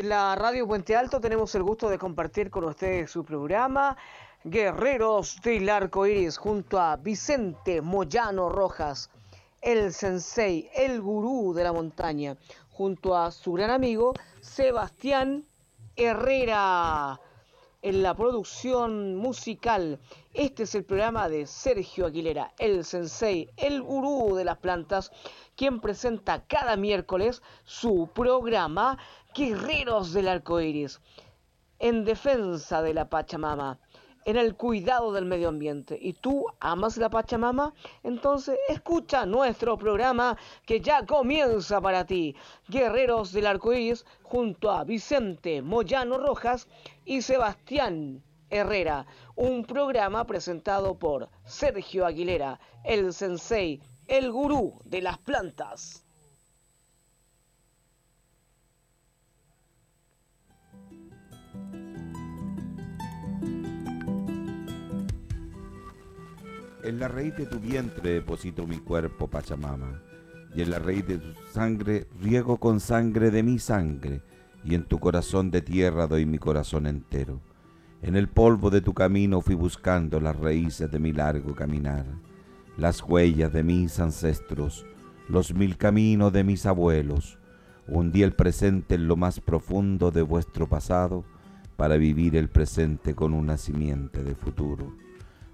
En la radio Puente Alto tenemos el gusto de compartir con ustedes su programa Guerreros del Arco Iris junto a Vicente Moyano Rojas, el sensei, el gurú de la montaña, junto a su gran amigo Sebastián Herrera en la producción musical. Este es el programa de Sergio Aguilera, el sensei, el gurú de las plantas, quien presenta cada miércoles su programa Guerreros del Arco Iris, en defensa de la Pachamama en el cuidado del medio ambiente. ¿Y tú amas la Pachamama? Entonces escucha nuestro programa que ya comienza para ti. Guerreros del Arcoíris junto a Vicente Moyano Rojas y Sebastián Herrera. Un programa presentado por Sergio Aguilera, el sensei, el gurú de las plantas. En la raíz de tu vientre deposito mi cuerpo, Pachamama, y en la raíz de tu sangre riego con sangre de mi sangre, y en tu corazón de tierra doy mi corazón entero. En el polvo de tu camino fui buscando las raíces de mi largo caminar, las huellas de mis ancestros, los mil caminos de mis abuelos. Hundí el presente en lo más profundo de vuestro pasado para vivir el presente con una simiente de futuro.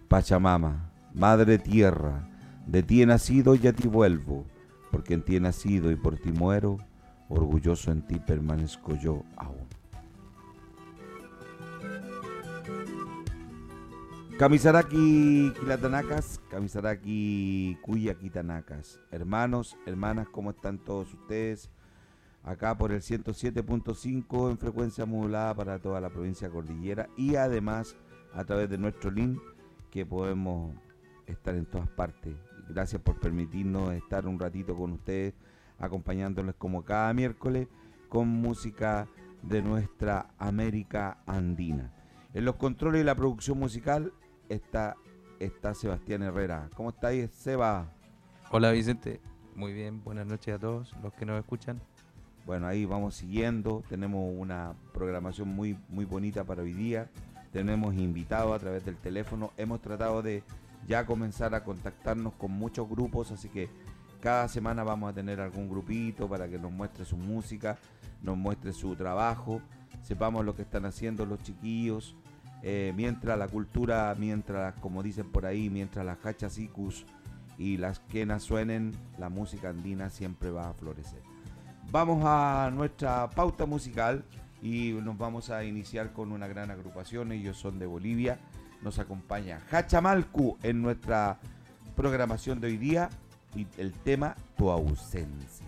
Pachamama, Madre tierra, de ti he nacido y a ti vuelvo, porque en ti he nacido y por ti muero, orgulloso en ti permanezco yo aún. Kamisaraki Kilatanacas, Kamisaraki Kuyakitanacas. Hermanos, hermanas, ¿cómo están todos ustedes? Acá por el 107.5 en frecuencia modulada para toda la provincia cordillera y además a través de nuestro link que podemos estar en todas partes. Gracias por permitirnos estar un ratito con ustedes, acompañándoles como cada miércoles con música de nuestra América Andina. En los controles y la producción musical está, está Sebastián Herrera. ¿Cómo estáis, Seba? Hola, Vicente. Muy bien, buenas noches a todos los que nos escuchan. Bueno, ahí vamos siguiendo. Tenemos una programación muy, muy bonita para hoy día. Tenemos invitados a través del teléfono. Hemos tratado de ya comenzar a contactarnos con muchos grupos, así que cada semana vamos a tener algún grupito para que nos muestre su música, nos muestre su trabajo, sepamos lo que están haciendo los chiquillos, eh, mientras la cultura, mientras, como dicen por ahí, mientras las hachasicus y las quenas suenen, la música andina siempre va a florecer. Vamos a nuestra pauta musical y nos vamos a iniciar con una gran agrupación, ellos son de Bolivia nos acompaña Hachamalcu en nuestra programación de hoy día y el tema Tu ausencia.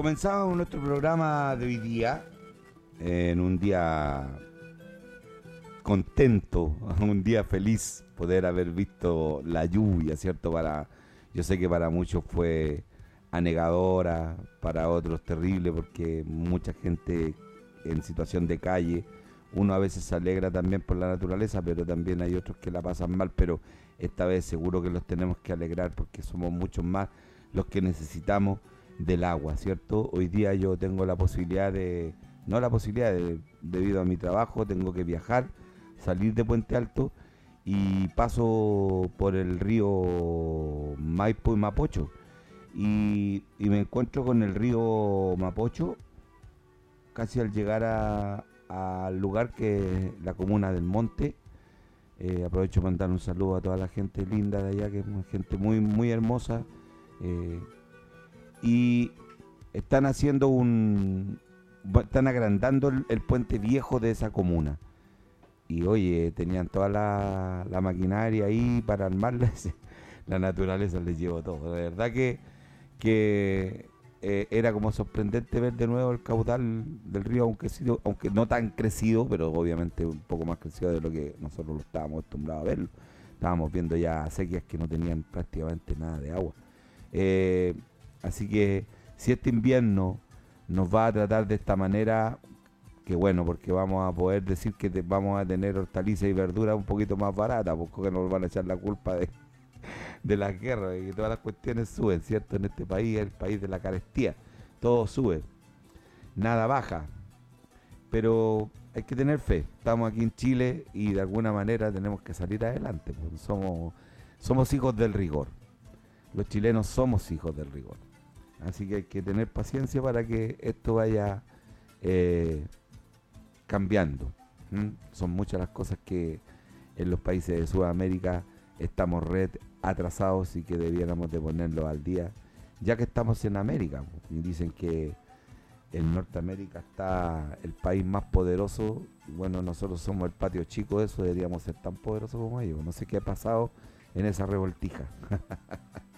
Comenzamos nuestro programa de hoy día en un día contento, un día feliz poder haber visto la lluvia, ¿cierto? Para, yo sé que para muchos fue anegadora, para otros terrible porque mucha gente en situación de calle, uno a veces se alegra también por la naturaleza, pero también hay otros que la pasan mal, pero esta vez seguro que los tenemos que alegrar porque somos muchos más los que necesitamos del agua, ¿cierto? Hoy día yo tengo la posibilidad de, no la posibilidad, de, debido a mi trabajo, tengo que viajar, salir de Puente Alto y paso por el río Maipo y Mapocho. Y, me encuentro con el río Mapocho casi al llegar al lugar que es la comuna del Monte. Eh, aprovecho para mandar un saludo a toda la gente linda de allá, que es gente muy, muy hermosa. Eh, y están haciendo un, están agrandando el, puente viejo de esa comuna. Y oye, tenían toda la, maquinaria ahí para armarla. la naturaleza les llevó todo. De verdad que, que eh, era como sorprendente ver de nuevo el caudal del río, aunque, sido, aunque no tan crecido, pero obviamente un poco más crecido de lo que nosotros lo estábamos acostumbrados a verlo. Estábamos viendo ya sequías que no tenían prácticamente nada de agua. Eh, así que si este invierno nos va a tratar de esta manera, que bueno, porque vamos a poder decir que vamos a tener hortalizas y verduras un poquito más baratas, porque nos van a echar la culpa de, de las guerras y que todas las cuestiones suben, ¿cierto? En este país, el país de la carestía, todo sube, nada baja, pero hay que tener fe. Estamos aquí en Chile y de alguna manera tenemos que salir adelante. Pues somos, somos hijos del rigor. Los chilenos somos hijos del rigor. Así que hay que tener paciencia para que esto vaya eh, cambiando. Son muchas las cosas que en los países de Sudamérica estamos red atrasados y que debiéramos de ponerlo al día, ya que estamos en América. Y dicen que en Norteamérica está el país más poderoso. Bueno, nosotros somos el patio chico eso, deberíamos ser tan poderosos como ellos. No sé qué ha pasado en esa revoltija.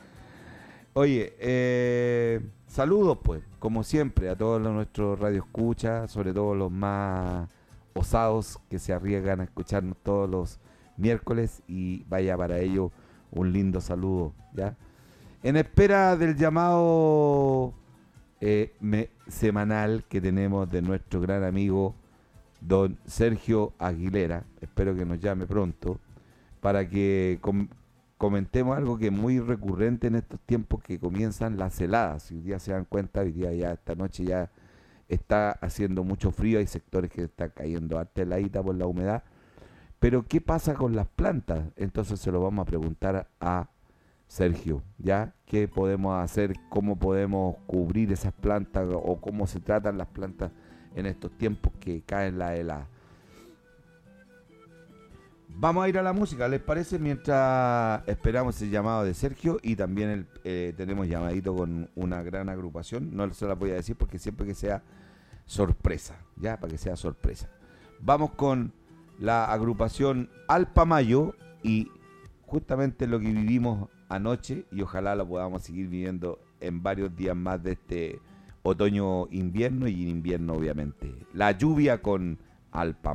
Oye, eh, saludos pues, como siempre, a todos nuestros radioescuchas, sobre todo los más osados que se arriesgan a escucharnos todos los miércoles y vaya para ello un lindo saludo, ¿ya? En espera del llamado eh, semanal que tenemos de nuestro gran amigo don Sergio Aguilera, espero que nos llame pronto, para que comentemos algo que es muy recurrente en estos tiempos que comienzan las heladas. Si un día se dan cuenta, hoy día ya esta noche ya está haciendo mucho frío, hay sectores que están cayendo harta heladita por la humedad. Pero ¿qué pasa con las plantas? Entonces se lo vamos a preguntar a Sergio, ¿ya? ¿Qué podemos hacer? ¿Cómo podemos cubrir esas plantas o cómo se tratan las plantas en estos tiempos que caen la helada? Vamos a ir a la música, ¿les parece? Mientras esperamos el llamado de Sergio y también eh, tenemos llamadito con una gran agrupación. No se la voy a decir porque siempre que sea sorpresa, ya, para que sea sorpresa. Vamos con la agrupación Alpa Mayo y justamente lo que vivimos anoche y ojalá lo podamos seguir viviendo en varios días más de este otoño-invierno y invierno obviamente. La lluvia con Alpa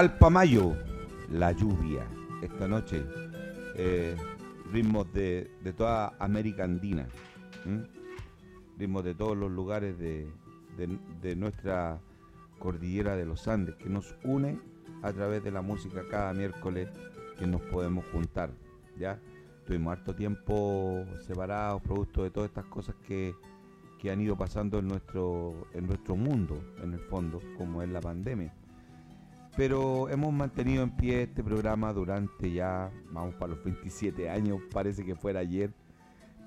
Alpamayo, la lluvia. Esta noche, eh, ritmos de, toda América Andina, ritmos de todos los lugares de, nuestra cordillera de los Andes, que nos une a través de la música cada miércoles que nos podemos juntar. ¿ya? Tuvimos harto tiempo separados, producto de todas estas cosas que, que han ido pasando en nuestro, en nuestro mundo, en el fondo, como es la pandemia pero hemos mantenido en pie este programa durante ya, vamos para los 27 años, parece que fuera ayer,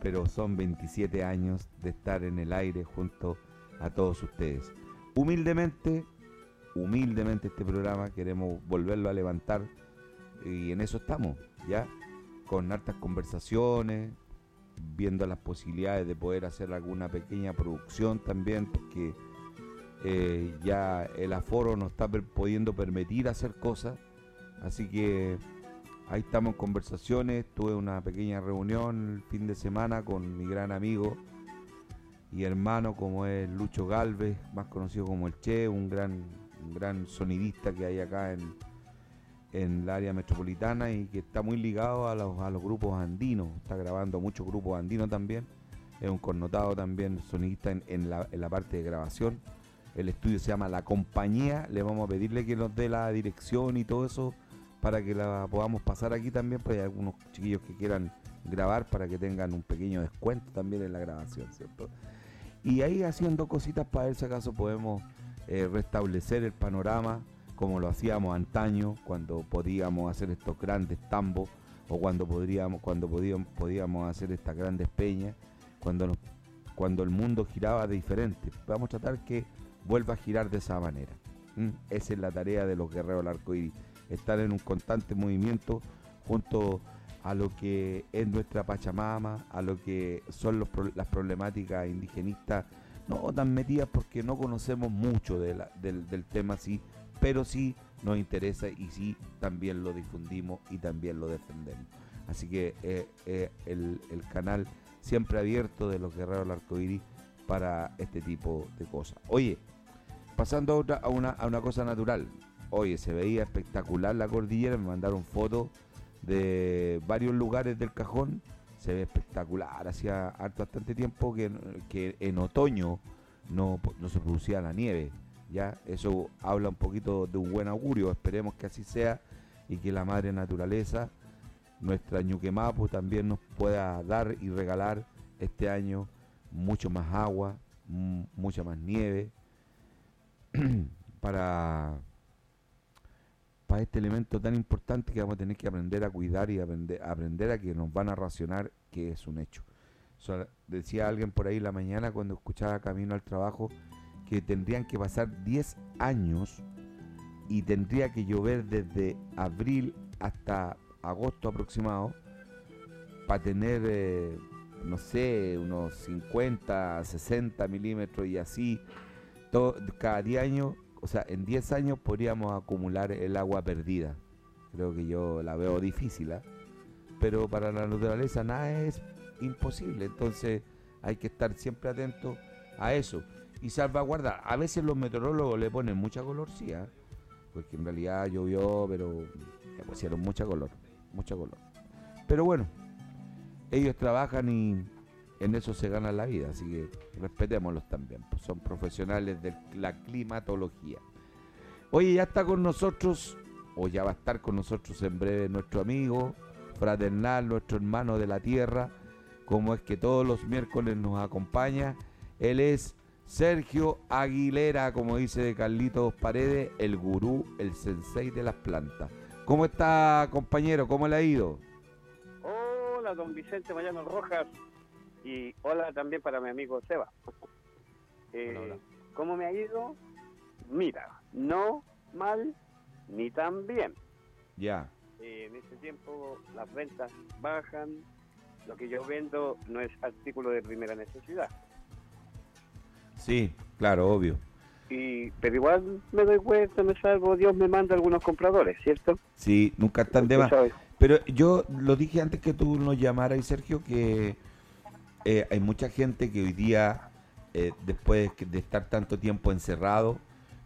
pero son 27 años de estar en el aire junto a todos ustedes. Humildemente, humildemente este programa queremos volverlo a levantar y en eso estamos, ya, con hartas conversaciones, viendo las posibilidades de poder hacer alguna pequeña producción también, porque eh, ya el aforo no está pudiendo permitir hacer cosas, así que ahí estamos en conversaciones, tuve una pequeña reunión el fin de semana con mi gran amigo y hermano como es Lucho Galvez, más conocido como el Che, un gran, gran sonidista que hay acá en, en el área metropolitana y que está muy ligado a los, a los grupos andinos, está grabando muchos grupos andinos también, es un connotado también sonidista en, la, en la parte de grabación el estudio se llama La Compañía. Le vamos a pedirle que nos dé la dirección y todo eso para que la podamos pasar aquí también. Pues hay algunos chiquillos que quieran grabar para que tengan un pequeño descuento también en la grabación, ¿cierto? Y ahí haciendo cositas para ver si acaso podemos eh, restablecer el panorama como lo hacíamos antaño cuando podíamos hacer estos grandes tambos o cuando podríamos cuando podíamos, podíamos hacer estas grandes peñas cuando cuando el mundo giraba de diferente vamos a tratar que vuelva a girar de esa manera. Mm, esa es la tarea de los guerreros del arco iris, estar en un constante movimiento junto a lo que es nuestra Pachamama, a lo que son las problemáticas indigenistas, no tan metidas porque no conocemos mucho del, tema sí, pero sí nos interesa y sí también lo difundimos y también lo defendemos. Así que eh, eh, el, canal siempre abierto de los guerreros del arco iris para este tipo de cosas. Oye, Pasando a, otra, a, una, a una cosa natural. Oye, se veía espectacular la cordillera, me mandaron fotos de varios lugares del cajón. Se ve espectacular, hacía harto bastante tiempo que, que en otoño no, no se producía la nieve. ¿ya? Eso habla un poquito de un buen augurio, esperemos que así sea y que la madre naturaleza, nuestra Ñuquemapu, también nos pueda dar y regalar este año mucho más agua, mucha más nieve, para, para este elemento tan importante que vamos a tener que aprender a cuidar y aprender, aprender a que nos van a racionar, que es un hecho. decía alguien por ahí la mañana cuando escuchaba camino al trabajo que tendrían que pasar 10 años y tendría que llover desde abril hasta agosto aproximado para tener, eh, no sé, unos 50, 60 milímetros y así, cada 10 años, o sea, en 10 años podríamos acumular el agua perdida. Creo que yo la veo difícil, ¿ah? pero para la naturaleza nada es imposible, entonces hay que estar siempre atento a eso y salvaguardar. A veces los meteorólogos le ponen mucha colorcía, porque en realidad llovió, pero le pusieron mucha color, mucha color. Pero bueno, ellos trabajan y en eso se gana la vida, así que respetémoslos también, pues son profesionales de la climatología. Oye, ya está con nosotros, o ya va a estar con nosotros en breve nuestro amigo fraternal, nuestro hermano de la tierra, como es que todos los miércoles nos acompaña. Él es Sergio Aguilera, como dice Carlitos Paredes, el gurú, el sensei de las plantas. ¿Cómo está, compañero? ¿Cómo le ha ido? Hola, don Vicente Mayano Rojas. Y hola también para mi amigo Seba. Eh, ¿Cómo me ha ido? Mira, no mal ni tan bien. Ya. Eh, en este tiempo las ventas bajan. Lo que yo vendo no es artículo de primera necesidad. Sí, claro, obvio. Y, pero igual me doy cuenta, me salvo, Dios me manda algunos compradores, ¿cierto? Sí, nunca están de más. Pero yo lo dije antes que tú nos llamaras, Sergio, que eh, hay mucha gente que hoy día, eh, después de estar tanto tiempo encerrado,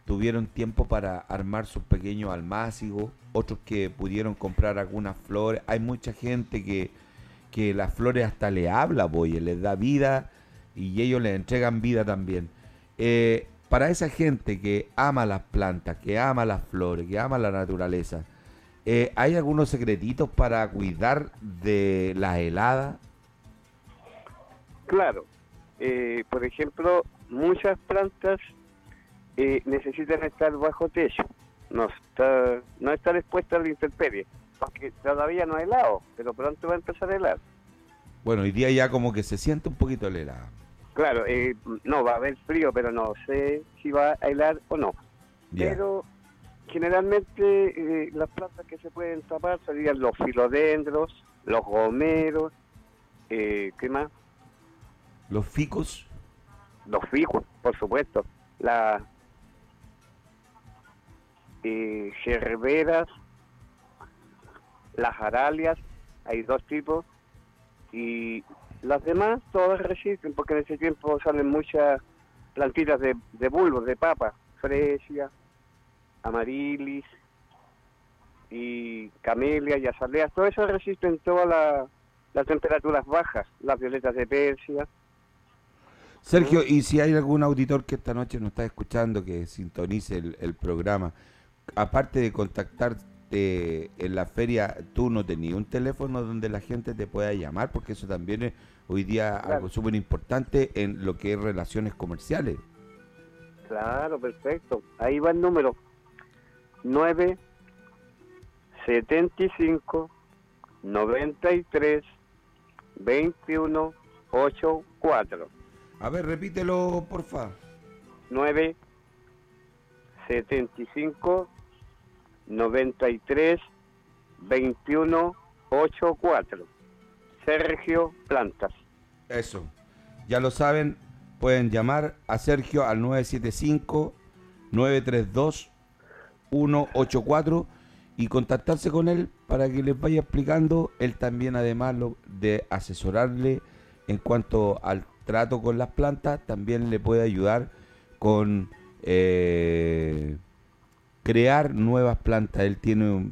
tuvieron tiempo para armar sus pequeños almácigos, otros que pudieron comprar algunas flores. Hay mucha gente que, que las flores hasta le habla, voy, les da vida y ellos le entregan vida también. Eh, para esa gente que ama las plantas, que ama las flores, que ama la naturaleza, ¿hay algunos secretitos para cuidar de las heladas? Claro. Eh, por ejemplo, muchas plantas necesitan estar bajo techo, no está, no estar expuestas a la intemperie, porque todavía no hay helado, pero pronto va a empezar a helar. Bueno, hoy día ya como que se siente un poquito el helado. Claro, eh, no, va a haber frío, pero no sé si va a helar o no. Pero generalmente eh, las plantas que se pueden tapar serían los filodendros, los gomeros, eh, ¿qué más? ¿Los ficos? Los ficos, por supuesto. Las eh, gerberas, las aralias, hay dos tipos, y las demás todas resisten porque en ese tiempo salen muchas plantitas de, de bulbos, de papa, fresia, amarilis y camelia y azaleas, todo eso resisten todas las temperaturas bajas, las violetas de Persia. Sergio, y si hay algún auditor que esta noche nos está escuchando, que sintonice el, el programa, aparte de contactar en la feria tú no tenías un teléfono donde la gente te pueda llamar, porque eso también es hoy día algo súper importante en lo que es relaciones comerciales. Claro, perfecto. Ahí va el número 975 93 21 84. A ver, repítelo, porfa. 975 93 21 84. Sergio Plantas. Eso. Ya lo saben, pueden llamar a Sergio al 975 932 184 y contactarse con él para que les vaya explicando. Él también, además de asesorarle en cuanto al trato con las plantas, también le puede ayudar con eh, crear nuevas plantas. Él tiene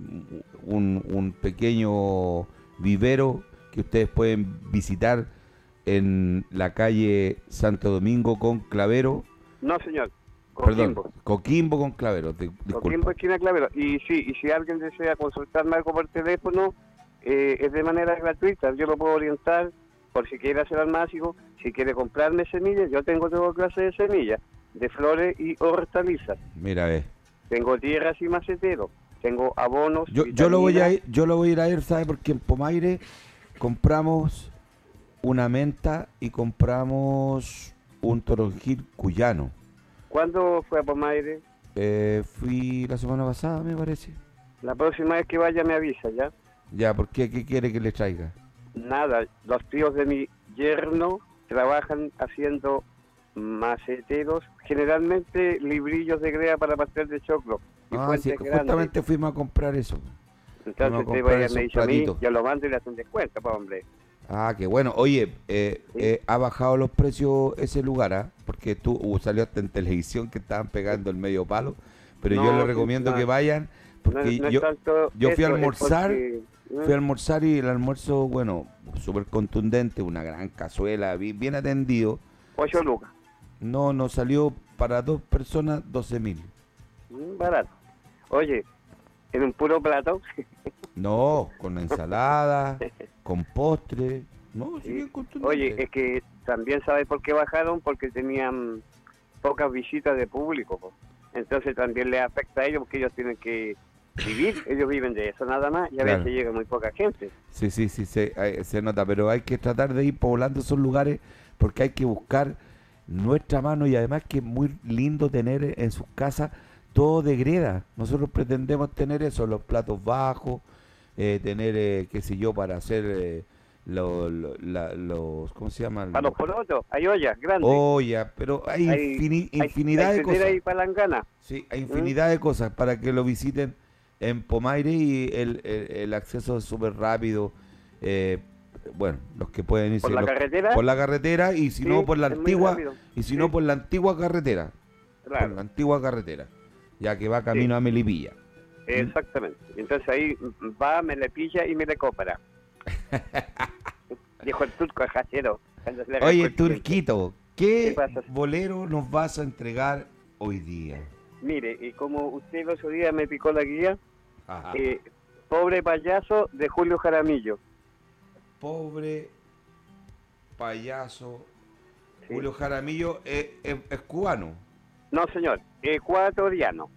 un, pequeño vivero que ustedes pueden visitar en la calle Santo Domingo con Clavero. No, señor. Coquimbo. Perdón, Coquimbo con Clavero. Coquimbo, esquina Clavero. Y sí, y si alguien desea consultarme algo por teléfono, eh, es de manera gratuita. Yo lo puedo orientar por si quiere hacer almácigo, si quiere comprarme semillas. Yo tengo toda clase de semillas, de flores y hortalizas. Mira, ve. Tengo tierras y maceteros, tengo abonos. Yo, yo lo voy a ir, yo lo voy a ir a ver, ¿sabe? Porque en Pomaire compramos una menta y compramos un toronjil cuyano. ¿Cuándo fue a Pomaire? Eh, fui la semana pasada, me parece. La próxima vez que vaya me avisa, ¿ya? Ya, ¿por qué? ¿Qué quiere que le traiga? Nada, los tíos de mi yerno trabajan haciendo maceteros, generalmente librillos de grea para pastel de choclo. y Ah, sí, grandes. justamente fuimos a comprar eso. A Entonces te comprar vaya, esos me dice a mí, yo lo mando y le hacen descuento, pues hombre. Ah, qué bueno. Oye, eh, Sí. eh, ha bajado los precios ese lugar, ¿ah? Porque tú uh, salió hasta en televisión que estaban pegando el medio palo. Pero yo les recomiendo no. que vayan, porque no yo yo fui a eso, almorzar, porque. Fui a almorzar y el almuerzo, bueno, súper contundente, una gran cazuela, bi- bien atendido. Ocho lucas, No, nos salió para dos personas 12 mil. Mm, barato. Oye, en un puro plato, No, con ensalada, con postre. No, sí, Sí. bien contundente. oye, es que también sabes por qué bajaron, porque tenían pocas visitas de público. po. Entonces también les afecta a ellos, porque ellos tienen que vivir, ellos viven de eso nada más, y a Claro. veces llega muy poca gente. Sí, sí, sí, se, eh, se nota, pero hay que tratar de ir poblando esos lugares porque hay que buscar nuestra mano y además que es muy lindo tener en sus casas todo de greda. Nosotros pretendemos tener eso, los platos bajos, eh, tener, eh, qué sé yo, para hacer eh, los, ¿cómo se llaman? Para los porotos, hay ollas grandes. Olla, pero hay, Hay- infini- hay- infinidad hay de tetera cosas. y palangana. Sí, hay infinidad de cosas para que lo visiten en Pomaire y el, el- el acceso es súper rápido. eh, bueno, los que pueden irse Por la los- carretera. por la carretera y si Sí, no por la antigua y si Sí. no por la antigua carretera, por la Claro, antigua carretera, ya que va camino a Melipilla. exactamente. Entonces ahí va, me le pilla y me le compra. Dijo el turco le arrancó Oye, el. Turquito, ¿qué, bolero nos vas a entregar hoy día? Mire, y como usted el otro día me picó la guía. Eh, Pobre payaso de Julio Jaramillo. Pobre payaso Sí. Julio Jaramillo es, es- es cubano. No, señor, ecuatoriano.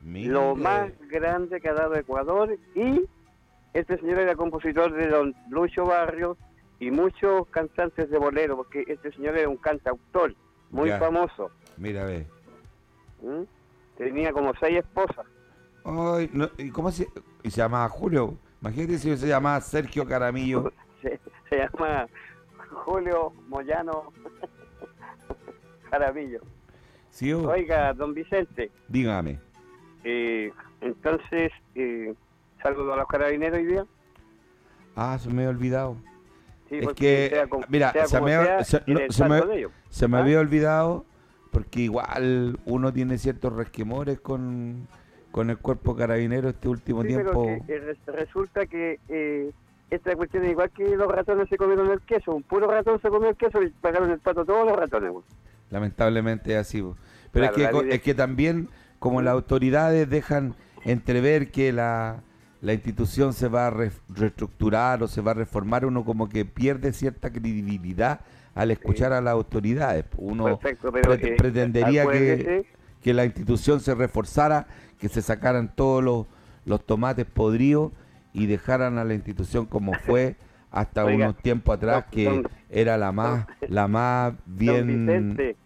Mire. Lo más grande que ha dado Ecuador y este señor era compositor de don Lucho Barrios y muchos cantantes de bolero, porque este señor era un cantautor muy Ya. famoso. Mira, ve. ¿m? Tenía como seis esposas. Ay, no, ¿y cómo se, y se llamaba Julio? Imagínate si se llamaba Sergio Caramillo. Se, se llama Julio Moyano Jaramillo. ¿Sí o? Oiga, don Vicente, Dígame. eh, entonces, eh, saludo a los carabineros hoy día. Ah, se me había olvidado. Sí, Es porque que, sea como- mira, sea se me- sea, se- en no, el se me- santo de ellos. Se me ¿Ah? había olvidado porque igual uno tiene ciertos resquemores con, con el cuerpo carabinero este último Sí, tiempo. que, resulta que eh, esta cuestión es igual que los ratones se comieron el queso. Un puro ratón se comió el queso y pagaron el pato todos los ratones. Lamentablemente es así. Pero Claro, es, que, es que también como las autoridades dejan entrever que la, la institución se va a re- reestructurar o se va a reformar, uno como que pierde cierta credibilidad al escuchar a las autoridades. Uno Perfecto, pero prete- pretendería que, que la institución se reforzara, que se sacaran todos los, los tomates podridos y dejaran a la institución como fue hasta Oiga, unos tiempos atrás, que don- era la más, la más bien... Vicente,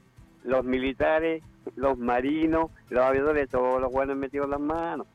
los militares, los marinos, los aviadores, todos los buenos metidos las manos.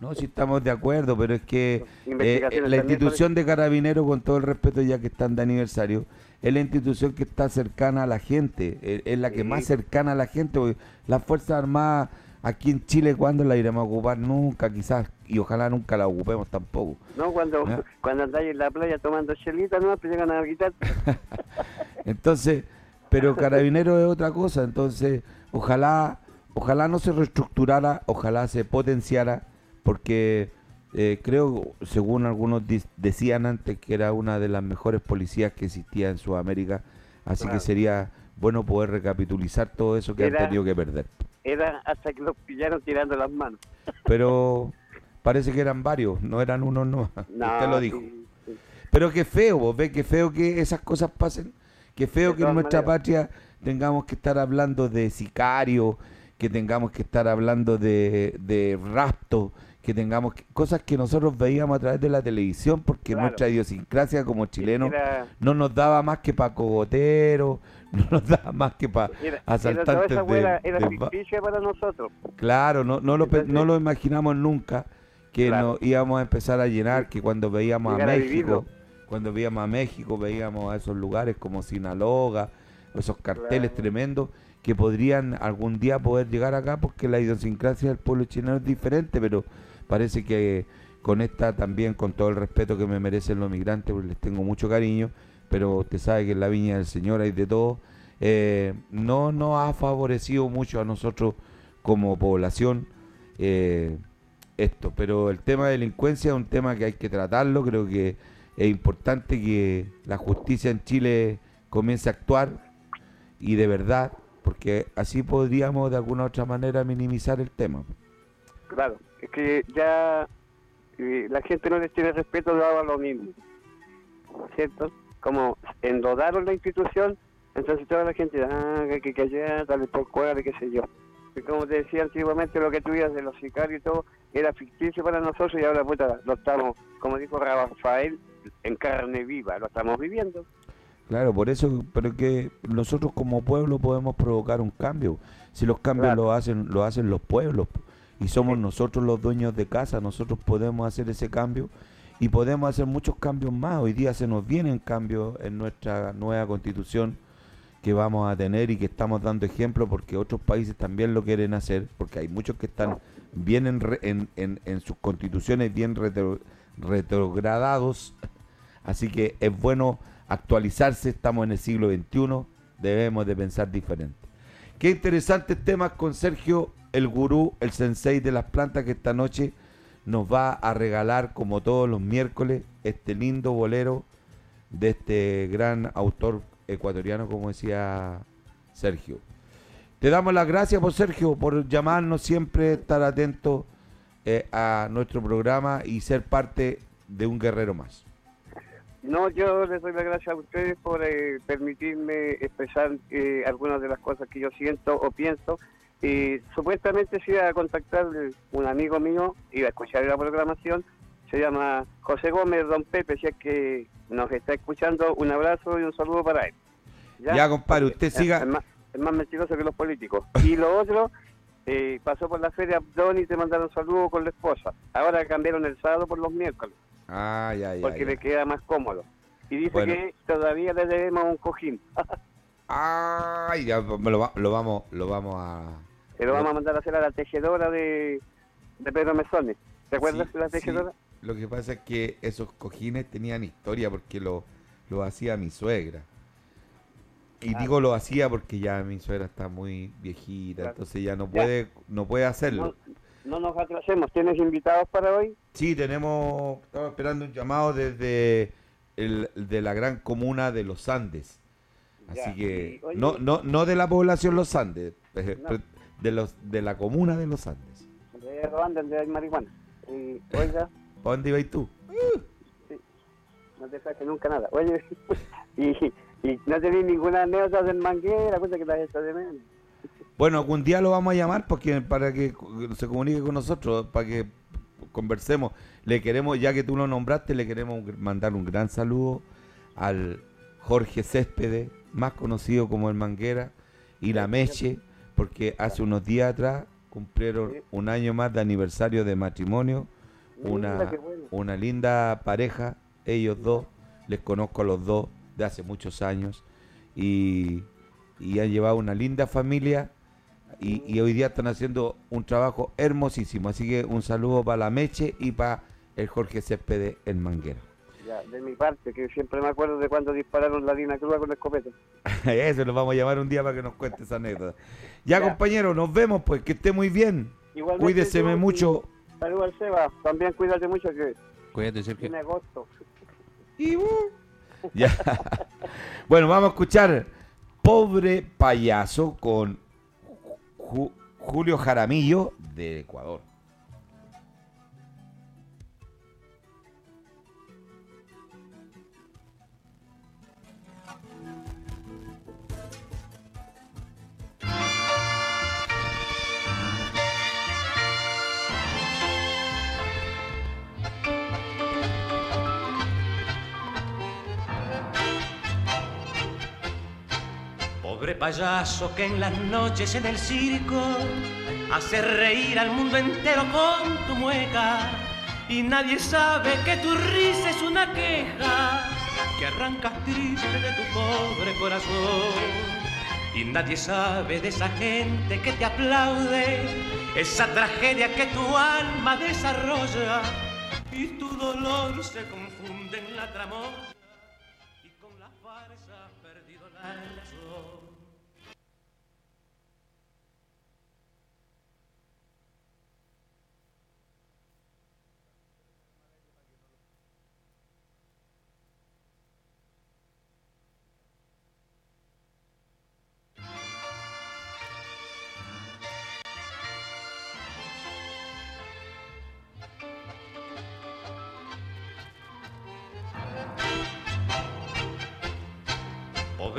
No, sí estamos de acuerdo, pero es que eh, la institución de carabineros, con todo el respeto ya que están de aniversario, es la institución que está cercana a la gente, es, es la que Sí. más cercana a la gente. porque Las Fuerzas Armadas aquí en Chile, ¿cuándo la iremos a ocupar? Nunca, quizás, y ojalá nunca la ocupemos tampoco. No, cuando, ¿Ya? cuando andáis en la playa tomando chelitas, no, pues llegan a quitar. Entonces, pero Carabineros es otra cosa, entonces ojalá, ojalá no se reestructurara, ojalá se potenciara, porque eh, creo, según algunos decían antes, que era una de las mejores policías que existía en Sudamérica, así que sería bueno poder recapitulizar todo eso que Era- han tenido que perder. Era hasta que los pillaron tirando las manos. Pero parece que eran varios, no eran unos, no. No, Usted lo dijo. sí, sí. Pero qué feo, vos ves, qué feo que esas cosas pasen. Qué feo que en nuestra maneras. patria tengamos que estar hablando de sicario, que tengamos que estar hablando de, de rapto, que tengamos que- cosas que nosotros veíamos a través de la televisión, porque Claro. nuestra idiosincrasia como chilenos Era, no nos daba más que para cogoteros, no nos daba más que para era, era toda asaltantes de, era ficticia para nosotros. Claro, no, no, lo, Entonces- no lo imaginamos nunca que Claro. nos íbamos a empezar a llenar, que cuando veíamos a México, cuando veíamos a México, veíamos a esos lugares como Sinaloa, esos carteles Claro. tremendos que podrían algún día poder llegar acá porque la idiosincrasia del pueblo chileno es diferente, pero parece que con esta también, con todo el respeto que me merecen los migrantes, porque les tengo mucho cariño, pero usted sabe que en la viña del Señor hay de todo, eh, no nos ha favorecido mucho a nosotros como población eh, esto, pero el tema de delincuencia es un tema que hay que tratarlo, creo que es importante que la justicia en Chile comience a actuar y de verdad, porque así podríamos de alguna u otra manera minimizar el tema. Claro, es que ya eh, la gente no les tiene respeto dado a lo mismo, ¿cierto? Como endodaron la institución, entonces toda la gente, ah, que que callar, dale por cuadra, qué sé yo. Y como te decía antiguamente, lo que tú ibas de los sicarios y todo, era ficticio para nosotros y ahora, puta, lo estamos, como dijo Rafael, en carne viva, lo estamos viviendo. Claro, por eso, pero que nosotros como pueblo podemos provocar un cambio. Si los cambios Claro. lo hacen, lo hacen los pueblos y somos Sí. nosotros los dueños de casa, nosotros podemos hacer ese cambio y podemos hacer muchos cambios más. Hoy día se nos vienen cambios en nuestra nueva constitución que vamos a tener y que estamos dando ejemplo porque otros países también lo quieren hacer, porque hay muchos que están bien en, en, en- sus constituciones bien retro- retrogradados, así que es bueno actualizarse, estamos en el siglo XXI, debemos de pensar diferente. Qué interesantes temas con Sergio, el gurú, el sensei de las plantas que esta noche nos va a regalar, como todos los miércoles, este lindo bolero de este gran autor ecuatoriano, como decía Sergio. Te damos las gracias por Sergio, por llamarnos siempre, estar atento eh, a nuestro programa y ser parte de un guerrero más. No, yo les doy las gracias a ustedes por eh, permitirme expresar eh, algunas de las cosas que yo siento o pienso. Y supuestamente se iba a contactar un amigo mío, iba a escuchar la programación, se llama José Gómez, don Pepe, si es que nos está escuchando, un abrazo y un saludo para él. Ya, compadre, usted Es- siga. Es más, es más mentiroso que los políticos. Y lo otro, eh, pasó por la feria Abdón y te mandaron saludos con la esposa. Ahora cambiaron el sábado por los miércoles Ah, ya, ya. porque ya. le queda más cómodo. Y dice Bueno. que todavía le debemos un cojín. Ay, ya, lo, lo vamos, lo vamos a. Se lo vamos a mandar a hacer a la tejedora de, de Pedro Mesones. ¿Te acuerdas Sí, de la sí. tejedora? Lo que pasa es que esos cojines tenían historia porque lo, lo hacía mi suegra. Y digo lo hacía porque ya mi suegra está muy viejita, Claro. entonces ya no Ya. puede, no puede hacerlo. No, no nos atrasemos. ¿Tienes invitados para hoy? Sí, tenemos, estamos esperando un llamado desde el, de la gran comuna de los Andes. Así Ya, que, y, oye- no, no, no de la población Los Andes, eh, No. De los de la comuna de los Andes. De Robanda, donde hay marihuana. Y, oiga, ¿Para dónde ibas tú? no te saques nunca nada. Oye, y, y no tenés ninguna anécdota del manguera, cosa que la hecho de menos. Bueno, algún día lo vamos a llamar porque para que se comunique con nosotros, para que conversemos. Le queremos, ya que tú lo nombraste, le queremos mandar un gran saludo al Jorge Céspedes, más conocido como el Manguera, y la Meche, porque hace unos días atrás cumplieron un año más de aniversario de matrimonio, una, una linda pareja, ellos dos, les conozco a los dos de hace muchos años, y, y han llevado una linda familia y, y hoy día están haciendo un trabajo hermosísimo. Así que un saludo para la Meche y para el Jorge Céspedes en Manguera. Ya, de mi parte, que siempre me acuerdo de cuando dispararon la Dina Cruz con la escopeta. Eso lo vamos a llamar un día para que nos cuente esa anécdota. Ya, Ya. compañero, nos vemos pues, que esté muy bien. Igualmente, Cuídeseme yo, mucho. Saludos al Seba. También cuídate mucho que Cuídate, Sergio. agosto. Ya. bueno, vamos a escuchar Pobre Payaso con Ju- Julio Jaramillo de Ecuador. Payaso que en las noches en el circo hace reír al mundo entero con tu mueca. Y nadie sabe que tu risa es una queja que arrancas triste de tu pobre corazón. Y nadie sabe de esa gente que te aplaude, esa tragedia que tu alma desarrolla. Y tu dolor se confunde en la tramoya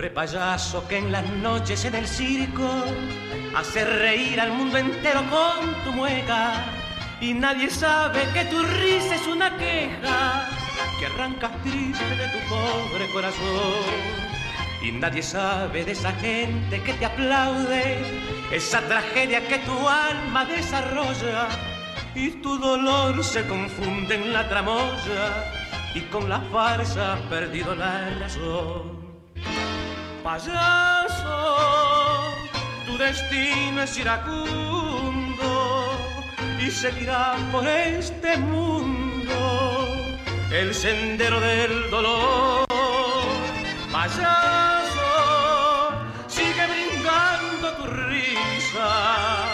Pobre payaso que en las noches en el circo hace reír al mundo entero con tu mueca y nadie sabe que tu risa es una queja que arrancas triste de tu pobre corazón. Y nadie sabe de esa gente que te aplaude, esa tragedia que tu alma desarrolla y tu dolor se confunde en la tramoya y con la farsa has perdido la razón. Payaso, tu destino es iracundo y seguirá por este mundo el sendero del dolor. Payaso, sigue brindando tu risa,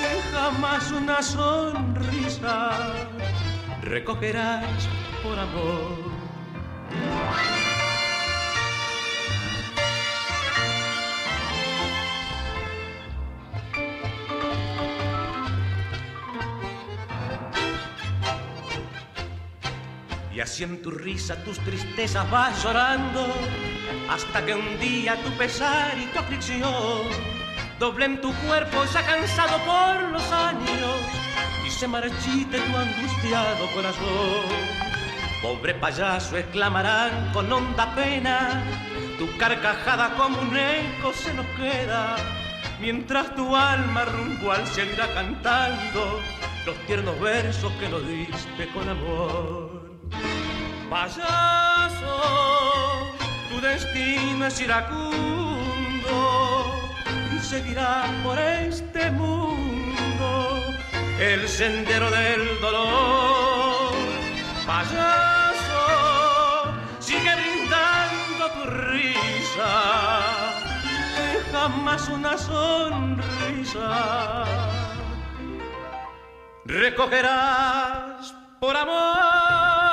que jamás una sonrisa recogerás por amor. Y así en tu risa tus tristezas vas llorando, hasta que un día tu pesar y tu aflicción doblen tu cuerpo ya cansado por los años y se marchite tu angustiado corazón. Pobre payaso, exclamarán con honda pena, tu carcajada como un eco se nos queda, mientras tu alma rumbo al cielo irá cantando los tiernos versos que nos diste con amor. Payaso, tu destino es iracundo y seguirá por este mundo el sendero del dolor. Payaso, sigue brindando tu risa, que jamás una sonrisa recogerás por amor.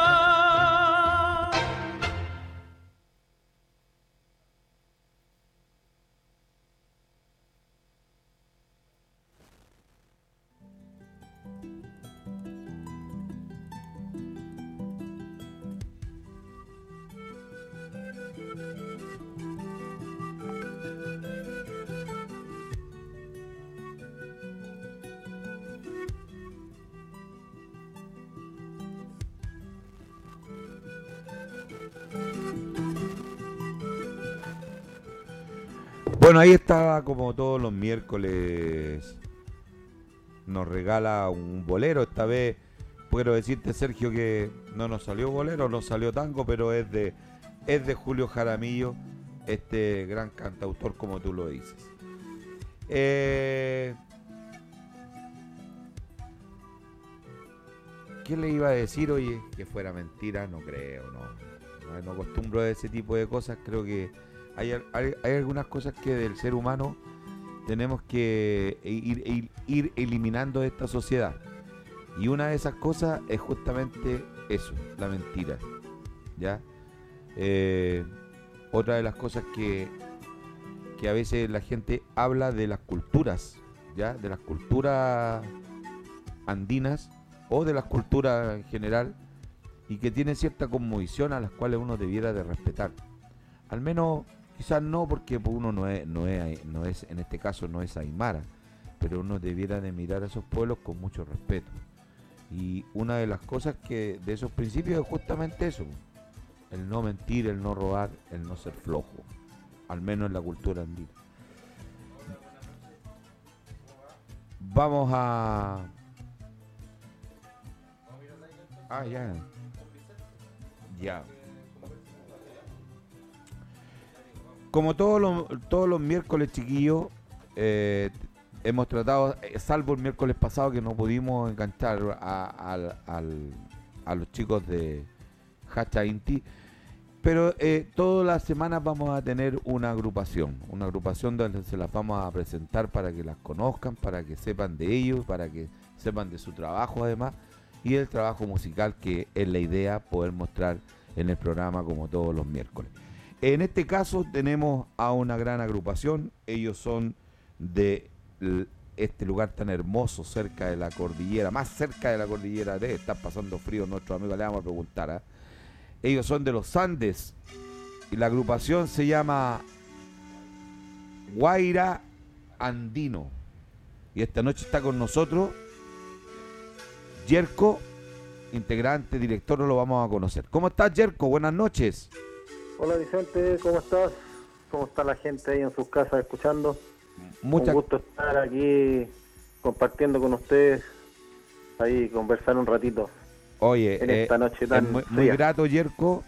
Bueno, ahí está como todos los miércoles. Nos regala un bolero. Esta vez puedo decirte, Sergio, que no nos salió bolero, nos salió tango, pero es de, es de Julio Jaramillo, este gran cantautor como tú lo dices. Eh, ¿Qué le iba a decir, oye? Que fuera mentira, no creo, no. No, no acostumbro a ese tipo de cosas, creo que hay, hay- algunas cosas que del ser humano tenemos que ir, ir- ir eliminando de esta sociedad. Y una de esas cosas es justamente eso, la mentira. ¿Ya? Eh, otra de las cosas que, que a veces la gente habla de las culturas, ¿ya? De las culturas andinas o de las culturas en general y que tienen cierta conmovisión a las cuales uno debiera de respetar. Al menos, quizás no porque pues, uno no es, no es, no es, en este caso no es Aymara, pero uno debiera de mirar a esos pueblos con mucho respeto. Y una de las cosas que de esos principios es justamente eso, el no mentir, el no robar, el no ser flojo. al menos en la cultura andina. Vamos a... Ah, ya. Ya. Como todos los, todos los miércoles, chiquillos, eh, hemos tratado, eh, salvo el miércoles pasado que no pudimos enganchar a, al- a los chicos de Hacha Inti, pero eh, todas las semanas vamos a tener una agrupación, una agrupación donde se las vamos a presentar para que las conozcan, para que sepan de ellos, para que sepan de su trabajo además y el trabajo musical que es la idea poder mostrar en el programa como todos los miércoles. En este caso tenemos a una gran agrupación, ellos son de este lugar tan hermoso cerca de la cordillera, más cerca de la cordillera de, está pasando frío nuestro amigo, le vamos a preguntar. ¿ah? Ellos son de los Andes y la agrupación se llama Guaira Andino. Y esta noche está con nosotros Yerko, integrante, director, lo vamos a conocer. ¿Cómo estás, Yerko? Buenas noches. Hola Vicente, ¿cómo estás? ¿Cómo está la gente ahí en sus casas escuchando? Muchas Un gusto estar aquí compartiendo con ustedes, ahí conversar un ratito. Oye, en eh, esta noche es tan muy, grato, Yerko,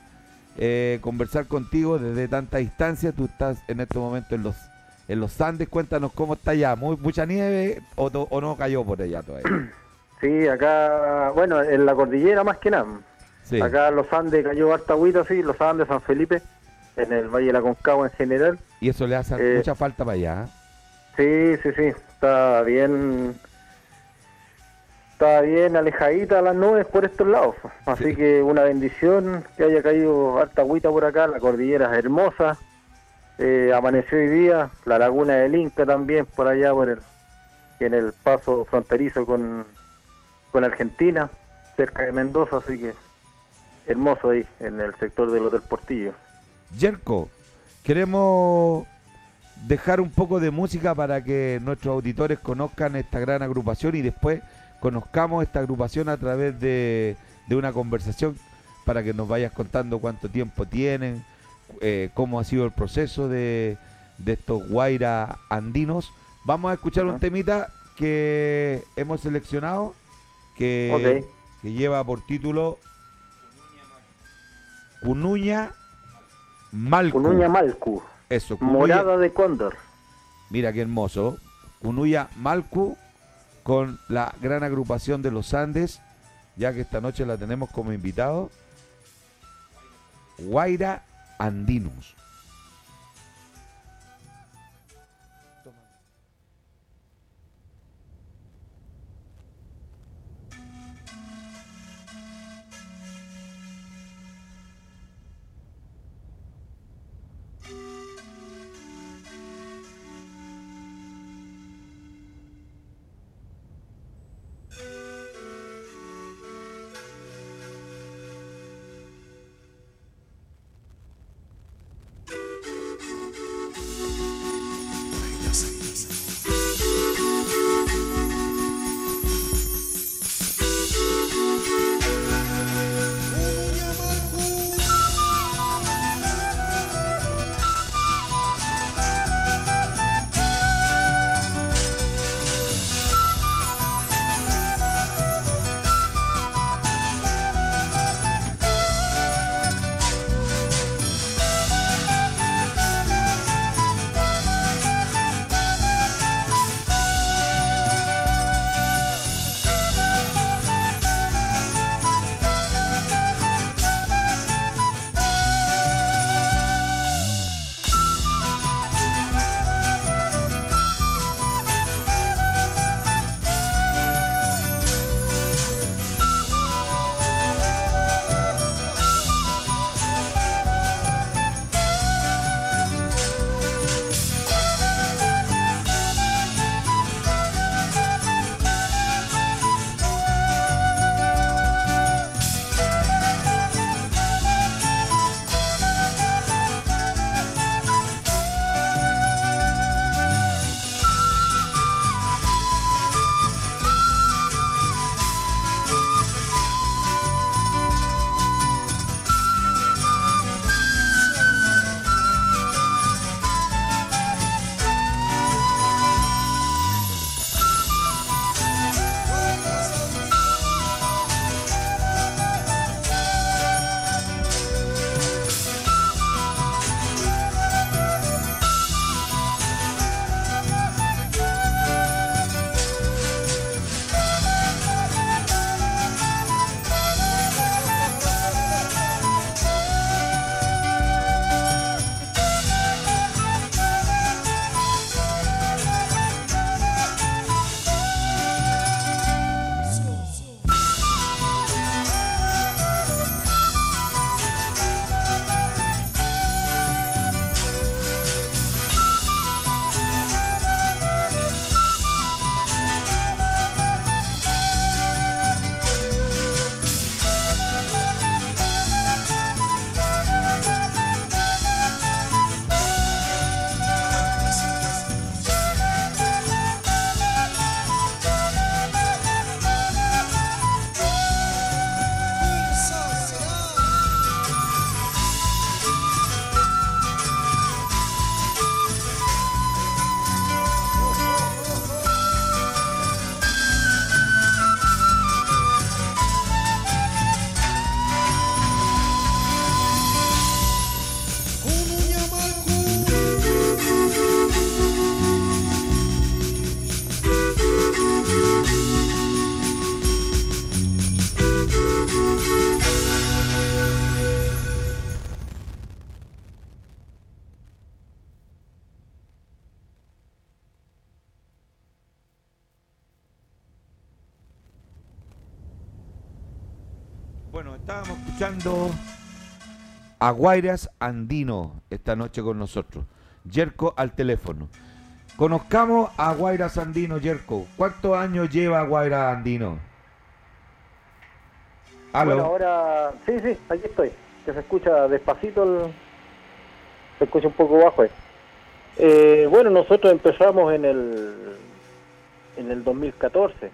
eh, conversar contigo desde tanta distancia. Tú estás en este momento en los en los Andes. Cuéntanos cómo está allá. ¿Muy, ¿Mucha nieve o, o no cayó por allá todavía? Sí, acá, bueno, en la cordillera más que nada. Sí. Acá en los Andes cayó harta agüita, sí, los Andes, San Felipe, en el Valle de la Concagua en general. Y eso le hace eh, mucha falta para allá. ¿eh? Sí, sí, sí, está bien, está bien alejadita las nubes por estos lados. Así Sí. que una bendición que haya caído harta agüita por acá, la cordillera es hermosa. Eh, amaneció hoy día, la laguna del Inca también por allá, por el, en el paso fronterizo con, con Argentina, cerca de Mendoza, así que hermoso ahí, en el sector del Hotel Portillo. Yerko, queremos dejar un poco de música para que nuestros auditores conozcan esta gran agrupación y después conozcamos esta agrupación a través de, de una conversación para que nos vayas contando cuánto tiempo tienen, eh, cómo ha sido el proceso de, de estos Guaira andinos. Vamos a escuchar un temita que hemos seleccionado que, que lleva por título Cunuña Malcu. Cunuña Malcu, Eso, morada de cóndor. Mira qué hermoso. Cunuya Malcu con la gran agrupación de los Andes, ya que esta noche la tenemos como invitado. Guaira Andinos. A Guairas Andino esta noche con nosotros. Yerko al teléfono. Conozcamos a Guairas Andino, Yerko. ¿Cuántos años lleva Guairas Andino? Bueno, ahora, sí, sí, aquí estoy. Que se escucha despacito, el... se escucha un poco bajo ahí. Eh, bueno, nosotros empezamos en el en el 2014.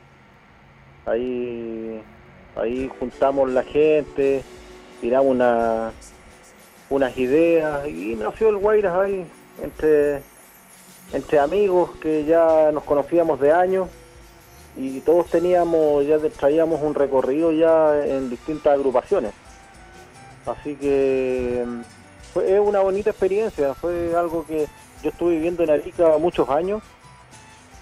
Ahí ahí juntamos la gente, tiramos una, unas ideas y nació el Guairas ahí entre entre amigos que ya nos conocíamos de años y todos teníamos, ya traíamos un recorrido ya en distintas agrupaciones. Así que fue una bonita experiencia, fue algo que yo estuve viviendo en Arica muchos años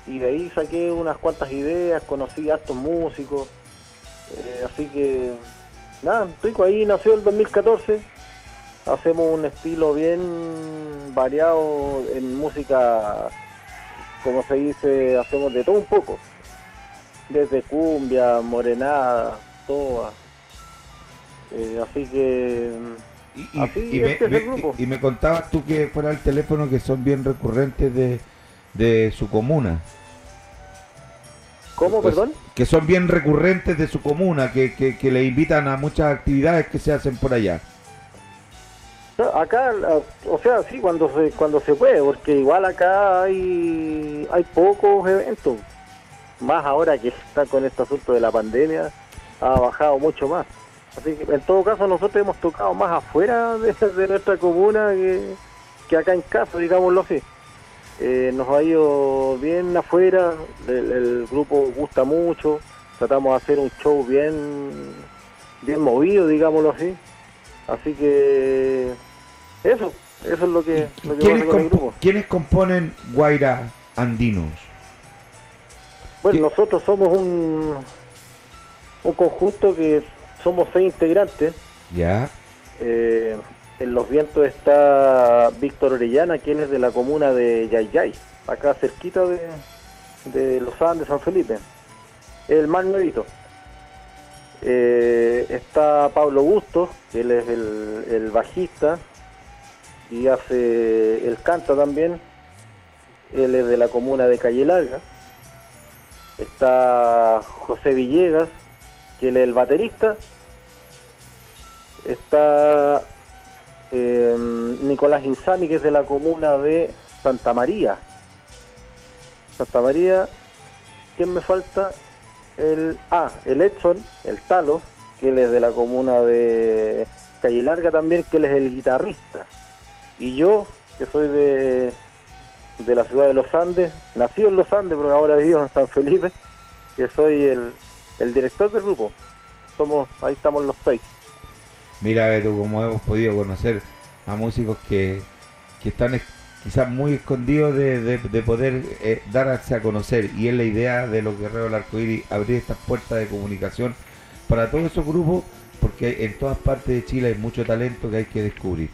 y de ahí saqué unas cuantas ideas, conocí a estos músicos, eh, así que nada, Rico ahí nació el 2014, hacemos un estilo bien variado en música, como se dice, hacemos de todo un poco desde cumbia, morenada, toa. Eh, así que y, así me, el grupo. y, me, contabas tú que fuera el teléfono que son bien recurrentes de, de su comuna. ¿Cómo, pues, perdón? Que son bien recurrentes de su comuna, que, que, que le invitan a muchas actividades que se hacen por allá. Acá, o sea, sí, cuando se, cuando se puede, porque igual acá hay, hay pocos eventos más ahora que está con este asunto de la pandemia, ha bajado mucho más. Así que en todo caso nosotros hemos tocado más afuera de, nuestra comuna que, acá en casa, digámoslo así. Eh, nos ha ido bien afuera, el, grupo gusta mucho, tratamos de hacer un show bien, bien movido, digámoslo así. Así que eso, eso es lo que, lo que ¿Quiénes, el grupo. ¿Quiénes componen Guaira Andinos? Bueno, nosotros somos un, un conjunto que somos seis integrantes. Ya. Eh, en los vientos está Víctor Orellana, quien es de la comuna de Yayay, acá cerquita de, de Los Andes, San Felipe. El más nuevito. Eh, está Pablo Bustos, que él es el, el bajista y hace el canta también. Él es de la comuna de Calle Larga está José Villegas, que es el baterista, está em, Nicolás Insani, que es de la comuna de Santa María. Santa María, ¿quién me falta? El, ah, el Edson, el Talo, que él es de la comuna de Calle Larga también, que él es el guitarrista. Y yo, que soy de de la ciudad de Los Andes, nacido en Los Andes, pero ahora vivo en San Felipe, que soy el, el director del grupo. Somos, ahí estamos los seis. Mira, tú como hemos podido conocer a músicos que, que están quizás muy escondidos de, de, poder eh, darse a conocer y es la idea de los guerreros del arcoíris abrir estas puertas de comunicación para todos esos grupos porque en todas partes de Chile hay mucho talento que hay que descubrir.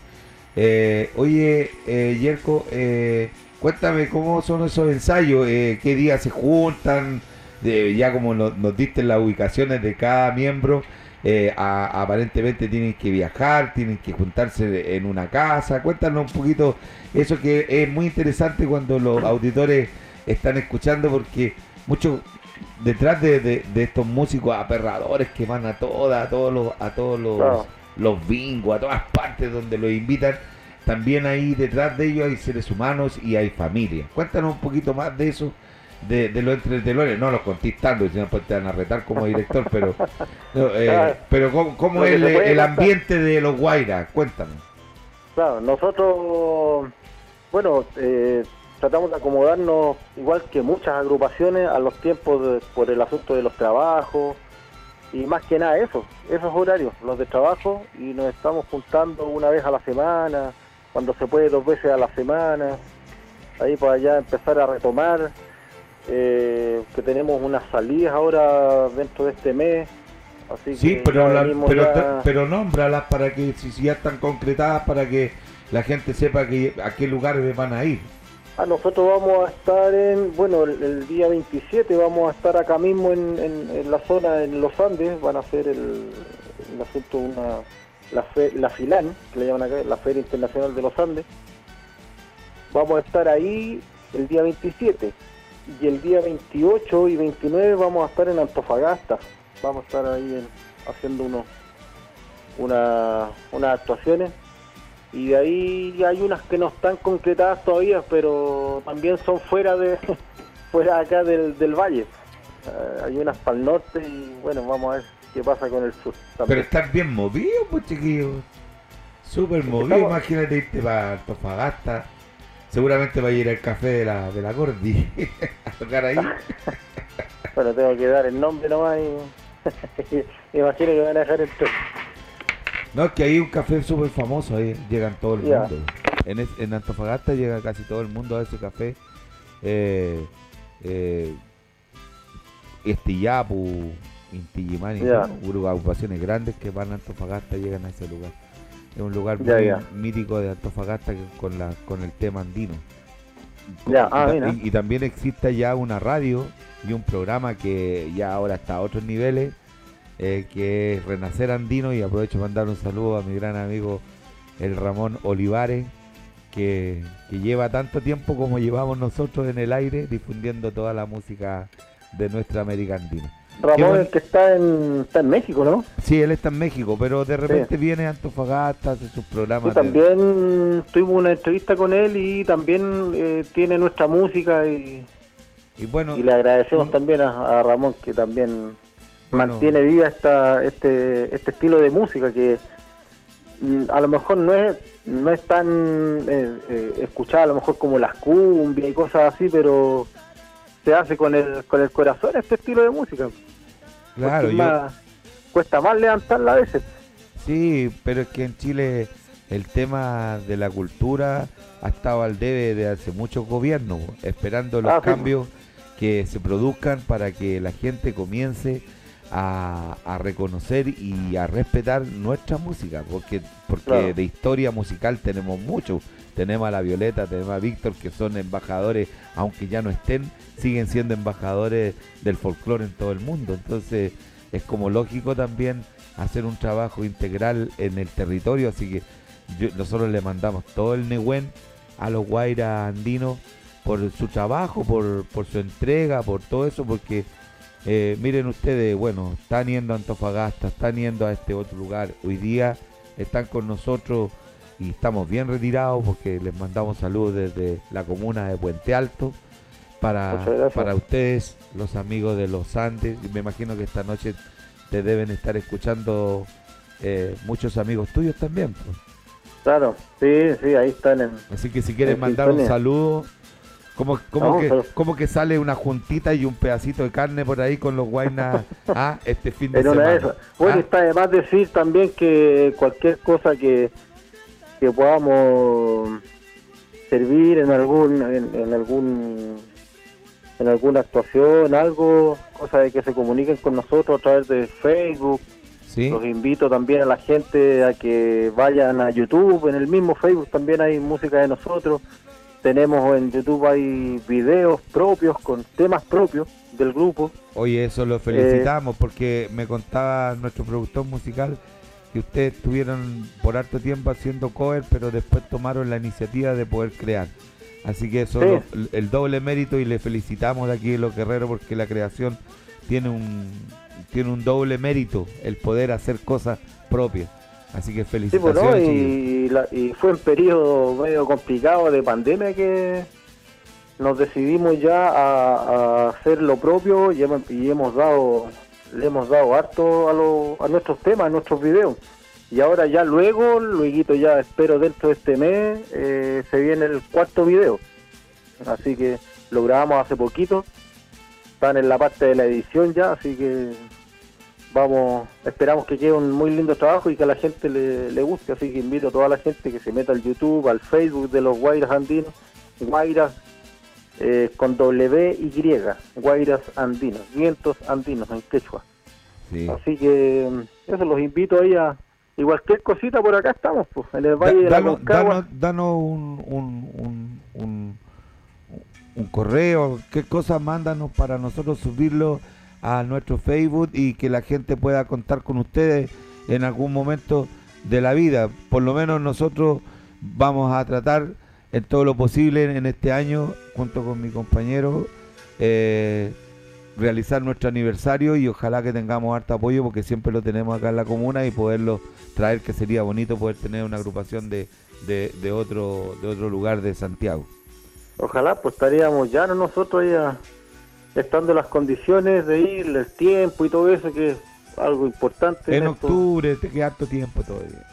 Eh, oye, eh, Yerko, eh, Cuéntame cómo son esos ensayos, eh, qué días se juntan, ya como nos, diste las ubicaciones de cada miembro, eh, aparentemente tienen que viajar, tienen que juntarse en una casa. Cuéntanos un poquito eso que es muy interesante cuando los auditores están escuchando porque mucho detrás de, estos músicos aperradores que van a todas, a todos los, a todos los, los bingos, a todas partes donde los invitan. También ahí detrás de ellos hay seres humanos y hay familia. Cuéntanos un poquito más de eso, de, de los entretenores, no los contestando, si no pues te van a retar como director, pero eh, pero cómo, es el, ambiente de los Guairas, cuéntanos. Claro, nosotros, bueno, eh, tratamos de acomodarnos igual que muchas agrupaciones a los tiempos por el asunto de los trabajos y más que nada eso, esos horarios, los de trabajo y nos estamos juntando una vez a la semana cuando se puede dos veces a la semana, ahí para allá empezar a retomar, eh, que tenemos unas salidas ahora dentro de este mes. Así sí, pero, pero, pero nómbralas para que, si, ya están concretadas, para que la gente sepa que, a qué lugares van a ir. Ah, nosotros vamos a estar en, bueno, el, día 27 vamos a estar acá mismo en, en, la zona, en los Andes, van a ser el, el asunto una, la, fe, la FILAN, que le llaman acá, la Feria Internacional de los Andes. Vamos a estar ahí el día 27 y el día 28 y 29 vamos a estar en Antofagasta. Vamos a estar ahí en- haciendo unos una, unas actuaciones y de ahí hay unas que no están concretadas todavía, pero también son fuera de fuera acá del, del valle. Eh, hay unas para el norte y bueno, vamos a ver qué pasa con el sur. Pero están bien movidos, pues chiquillos. Súper movidos, Estamos- imagínate irte para Antofagasta. Seguramente va a ir al café de la, de la Gordi a tocar ahí. Bueno, tengo que dar el nombre nomás y me imagino que van a dejar entrar. No, es que hay un café súper famoso, ahí llegan todo el mundo. En, es- en Antofagasta llega casi todo el mundo a ese café. Eh, eh, Estillapu, Inti Illimani, Ya. ¿no? Uru- agrupaciones grandes que van a Antofagasta llegan a ese lugar. Es un lugar muy mítico de Antofagasta con la con el tema andino. Ya, ah, y también existe ya una radio y un programa que ya ahora está a otros niveles, eh, que es Renacer Andino y aprovecho para mandar un saludo a mi gran amigo el Ramón Olivares, que, que lleva tanto tiempo como llevamos nosotros en el aire difundiendo toda la música de nuestra América Andina. Ramón, el que está en, está en México, ¿no? Sí, él está en México, pero de repente viene a Antofagasta, hace sus programas. de- también tuvimos una entrevista con él y también eh, tiene nuestra música y, y bueno, y le agradecemos también a, a Ramón que también. Mantiene viva esta, este, este estilo de música que mm, a lo mejor no es no es tan eh, eh, escuchada a lo mejor como las cumbias y cosas así, pero se hace con el con el corazón este estilo de música. claro, yo, más- cuesta más levantarla a veces. Sí, pero es que en Chile el tema de la cultura ha estado al debe de hace muchos gobiernos, esperando los Ah, sí. cambios que se produzcan para que la gente comience a, a reconocer y a respetar nuestra música, porque porque Claro. de historia musical tenemos mucho. Tenemos a la Violeta, tenemos a Víctor, que son embajadores, aunque ya no estén, siguen siendo embajadores del folclore en todo el mundo. Entonces es como lógico también hacer un trabajo integral en el territorio, así que yo- nosotros le mandamos todo el Nehuen a los Guairas andinos por su trabajo, por, por su entrega, por todo eso, porque eh, miren ustedes, bueno, están yendo a Antofagasta, están yendo a este otro lugar, hoy día están con nosotros y estamos bien retirados porque les mandamos saludos desde la comuna de Puente Alto para, para ustedes, los amigos de los Andes, y me imagino que esta noche te deben estar escuchando eh, muchos amigos tuyos también. pues. Claro, sí, sí, ahí están en, Así que si quieres En mandar un saludo, como, como, que, como que sale una juntita y un pedacito de carne por ahí con los guainas ah, este fin de semana. Bueno, Ah, está además decir también que cualquier cosa que, que podamos servir en algún en, en algún en alguna actuación, algo, cosa de que se comuniquen con nosotros a través de Facebook. sí, Los invito también a la gente a que vayan a YouTube, en el mismo Facebook también hay música de nosotros. Tenemos en YouTube hay videos propios con temas propios del grupo. oye, eso Eh, lo felicitamos porque me contaba nuestro productor musical que ustedes estuvieron por harto tiempo haciendo cover, pero después tomaron la iniciativa de poder crear. Así que eso Sí. lo- el doble mérito y le felicitamos de aquí de los guerreros porque la creación tiene un tiene un doble mérito el poder hacer cosas propias. Así que pues, felicitaciones. y, la- y fue un periodo medio complicado de pandemia que nos decidimos ya a, a hacer lo propio y hemos, y hemos dado le hemos dado harto a, lo- a nuestros temas, a nuestros videos. Y ahora ya luego, luego ya espero dentro de este mes, eh, se viene el cuarto video. Así que lo grabamos hace poquito. Están en la parte de la edición ya, así que vamos, esperamos que quede un muy lindo trabajo y que a la gente le, le guste, así que invito a toda la gente que se meta al YouTube, al Facebook de los Guairas Andinos, Guairas eh, con W y Guairas Andinos, vientos andinos en quechua. Sí. Así que mm, eso los invito ahí a y cualquier cosita por acá estamos, pues, en el Da- Valle de la Concagua. danos- danos un, un, un, un- un correo, qué cosas mándanos para nosotros subirlo a nuestro Facebook y que la gente pueda contar con ustedes en algún momento de la vida. Por lo menos nosotros vamos a tratar en todo lo posible en este año, junto con mi compañero, eh, realizar nuestro aniversario y ojalá que tengamos harto apoyo porque siempre lo tenemos acá en la comuna y poderlo traer, que sería bonito poder tener una agrupación de, de, otro, de otro lugar de Santiago. Ojalá, pues estaríamos ya nosotros ya estando las condiciones de ir, el tiempo y todo eso, que es algo importante. En, octubre, te queda harto tiempo todavía.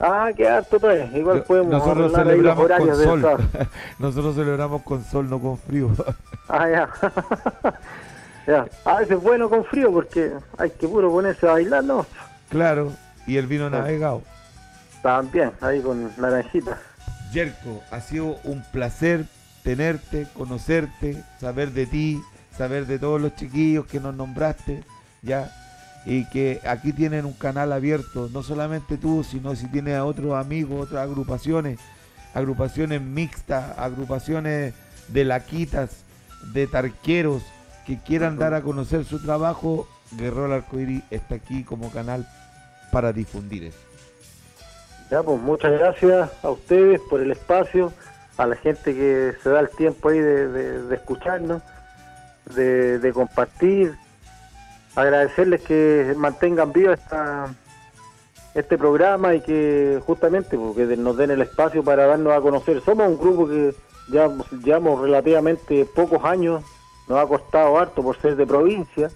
Ah, queda harto todavía. Igual podemos Nosotros celebramos con sol. Nosotros celebramos con sol, no con frío. ah, ya. ya. A veces es bueno con frío porque hay que puro ponerse a bailar, ¿no? Claro, y el vino navegado. También, ahí con naranjita. Yerko, ha sido un placer tenerte, conocerte, saber de ti, saber de todos los chiquillos que nos nombraste, ya, y que aquí tienen un canal abierto, no solamente tú, sino si tienes a otros amigos, otras agrupaciones, agrupaciones mixtas, agrupaciones de laquitas, de tarqueros, que quieran dar a conocer su trabajo, Guerrero Arcoíris está aquí como canal para difundir eso. Ya, pues muchas gracias a ustedes por el espacio, a la gente que se da el tiempo ahí de, escucharnos, de, compartir, agradecerles que mantengan vivo esta, este programa y que justamente porque pues, nos den el espacio para darnos a conocer. Somos un grupo que ya llevamos relativamente pocos años, nos ha costado harto por ser de provincia.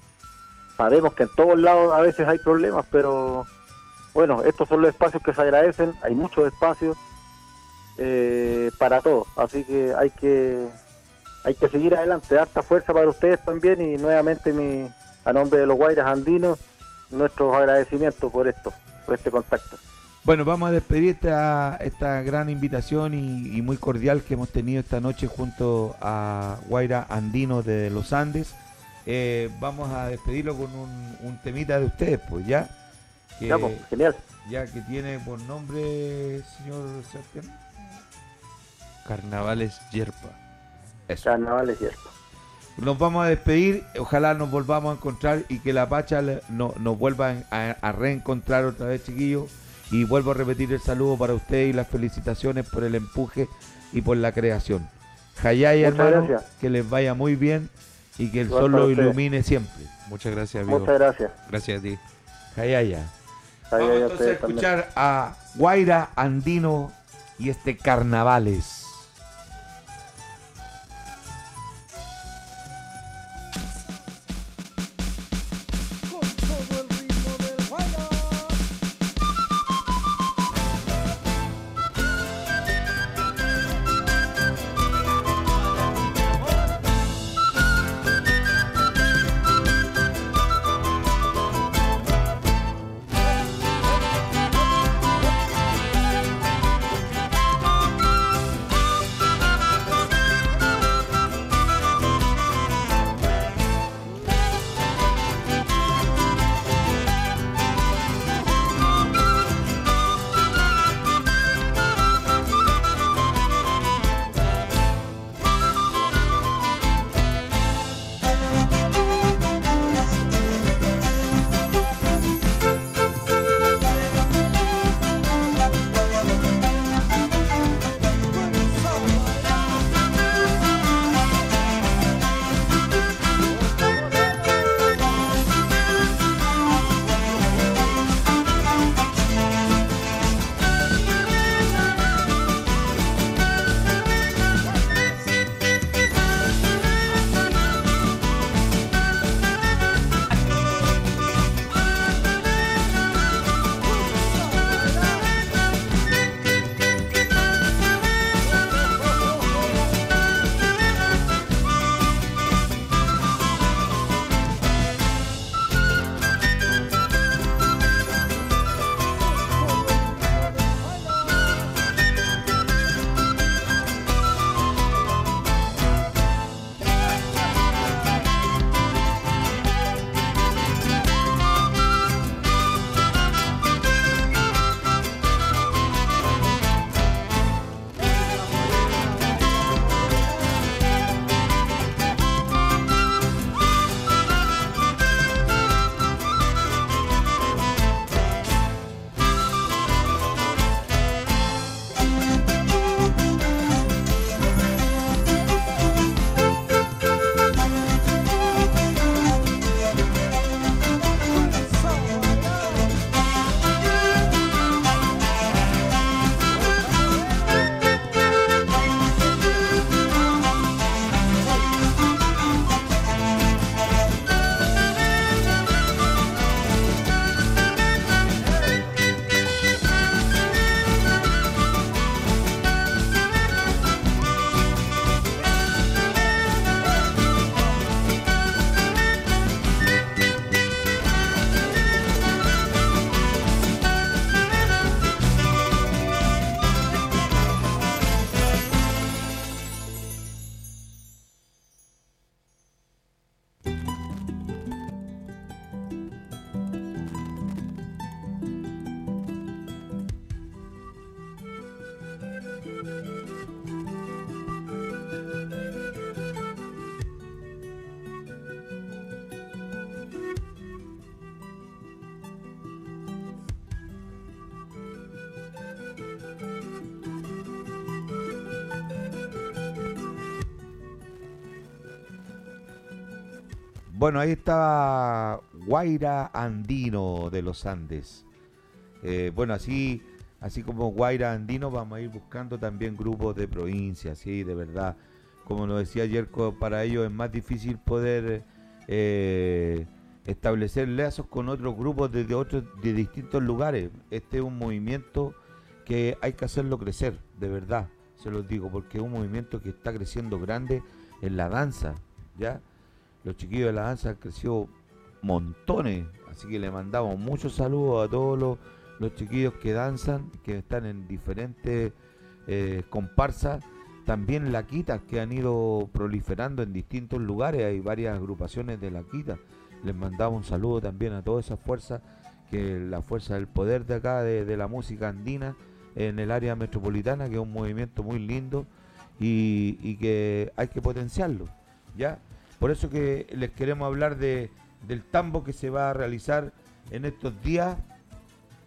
Sabemos que en todos lados a veces hay problemas, pero bueno, estos son los espacios que se agradecen, hay muchos espacios eh, para todos, así que hay que hay que seguir adelante, harta fuerza para ustedes también y nuevamente mi, a nombre de los Guairas Andinos, nuestros agradecimientos por esto, por este contacto. Bueno, vamos a despedir esta, esta gran invitación y, muy cordial que hemos tenido esta noche junto a Guaira Andino de los Andes. Eh, vamos a despedirlo con un, un temita de ustedes, pues ya. ya, pues, genial. Ya que tiene por nombre, señor Sebastián. Carnavales Yerpa. Carnavales Yerpa. Nos vamos a despedir, ojalá nos volvamos a encontrar y que la Pacha no, nos vuelva a, reencontrar otra vez, chiquillos. Y vuelvo a repetir el saludo para usted y las felicitaciones por el empuje y por la creación. Hayay, hermano, que les vaya muy bien y que el sol lo ilumine siempre. Muchas gracias, amigo. Muchas gracias. Gracias a ti. Hayaya. Vamos entonces a escuchar a Guaira Andino y este Carnavales. Bueno, ahí está Guaira Andino de los Andes. Eh, bueno, así, así como Guaira Andino, vamos a ir buscando también grupos de provincias, sí, de verdad. Como nos decía ayer, para ellos es más difícil poder eh, establecer lazos con otros grupos de, otros de distintos lugares. Este es un movimiento que hay que hacerlo crecer, de verdad, se los digo, porque es un movimiento que está creciendo grande en la danza, ¿ya? Los chiquillos de la danza han crecido montones, así que le mandamos muchos saludos a todos los, chiquillos que danzan, que están en diferentes eh, comparsas, también laquitas que han ido proliferando en distintos lugares, hay varias agrupaciones de laquitas. Les mandamos un saludo también a todas esas fuerzas, que la fuerza del poder de acá, de, la música andina, en el área metropolitana, que es un movimiento muy lindo y, y que hay que potenciarlo. ¿ya? Por eso que les queremos hablar de, del tambo que se va a realizar en estos días.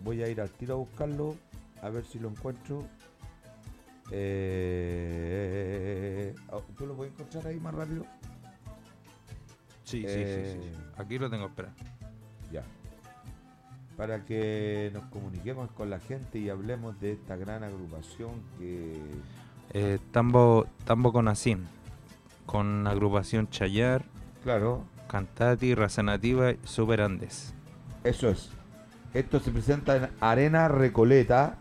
Voy a ir al tiro a buscarlo, a ver si lo encuentro. Eh, oh, ¿Tú lo puedes encontrar ahí más rápido? Sí, sí, sí, eh, Aquí lo tengo, espera. Ya. Para que nos comuniquemos con la gente y hablemos de esta gran agrupación que... Eh, tambo, tambo con Asin con agrupación Chayar, claro, Cantati, Raza Nativa y Super Andes. Eso es. Esto se presenta en Arena Recoleta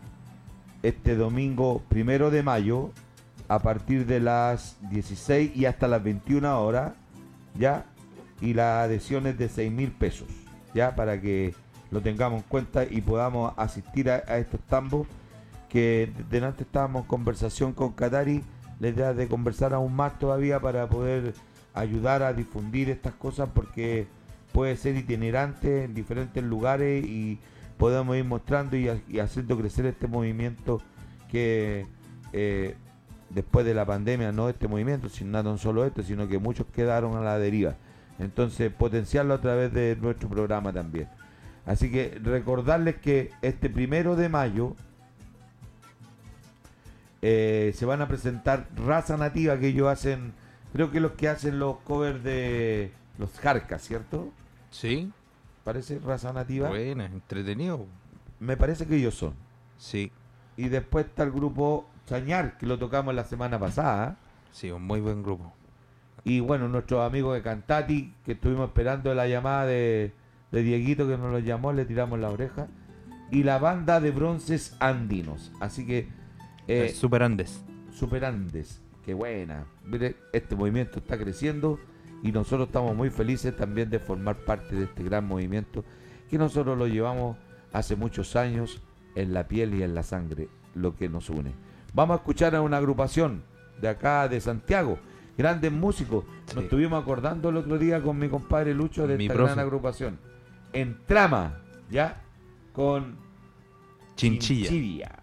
este domingo primero de mayo a partir de las 16 y hasta las 21 horas, ¿ya? Y la adhesión es de 6 mil pesos, ¿ya? Para que lo tengamos en cuenta y podamos asistir a, estos tambos que delante estábamos en conversación con Katari la idea de conversar aún más todavía para poder ayudar a difundir estas cosas porque puede ser itinerante en diferentes lugares y podemos ir mostrando y, haciendo crecer este movimiento que eh, después de la pandemia, no este movimiento, sino no solo este, sino que muchos quedaron a la deriva. Entonces, potenciarlo a través de nuestro programa también. Así que recordarles que este primero de mayo eh, se van a presentar raza nativa que ellos hacen, creo que los que hacen los covers de los Jarcas, ¿cierto? Sí. Parece raza nativa. Buena, entretenido. Me parece que ellos son. Sí. Y después está el grupo Chañar, que lo tocamos la semana pasada. Sí, un muy buen grupo. Y bueno, nuestros amigos de Cantati, que estuvimos esperando la llamada de, de Dieguito que nos lo llamó, le tiramos la oreja. Y la banda de bronces andinos. Así que eh, Super Andes. Super Andes, qué buena. Mire, este movimiento está creciendo y nosotros estamos muy felices también de formar parte de este gran movimiento que nosotros lo llevamos hace muchos años en la piel y en la sangre, lo que nos une. Vamos a escuchar a una agrupación de acá de Santiago, grandes músicos. Nos estuvimos acordando el otro día con mi compadre Lucho de esta gran agrupación. En trama, ¿ya? Con Chinchilla.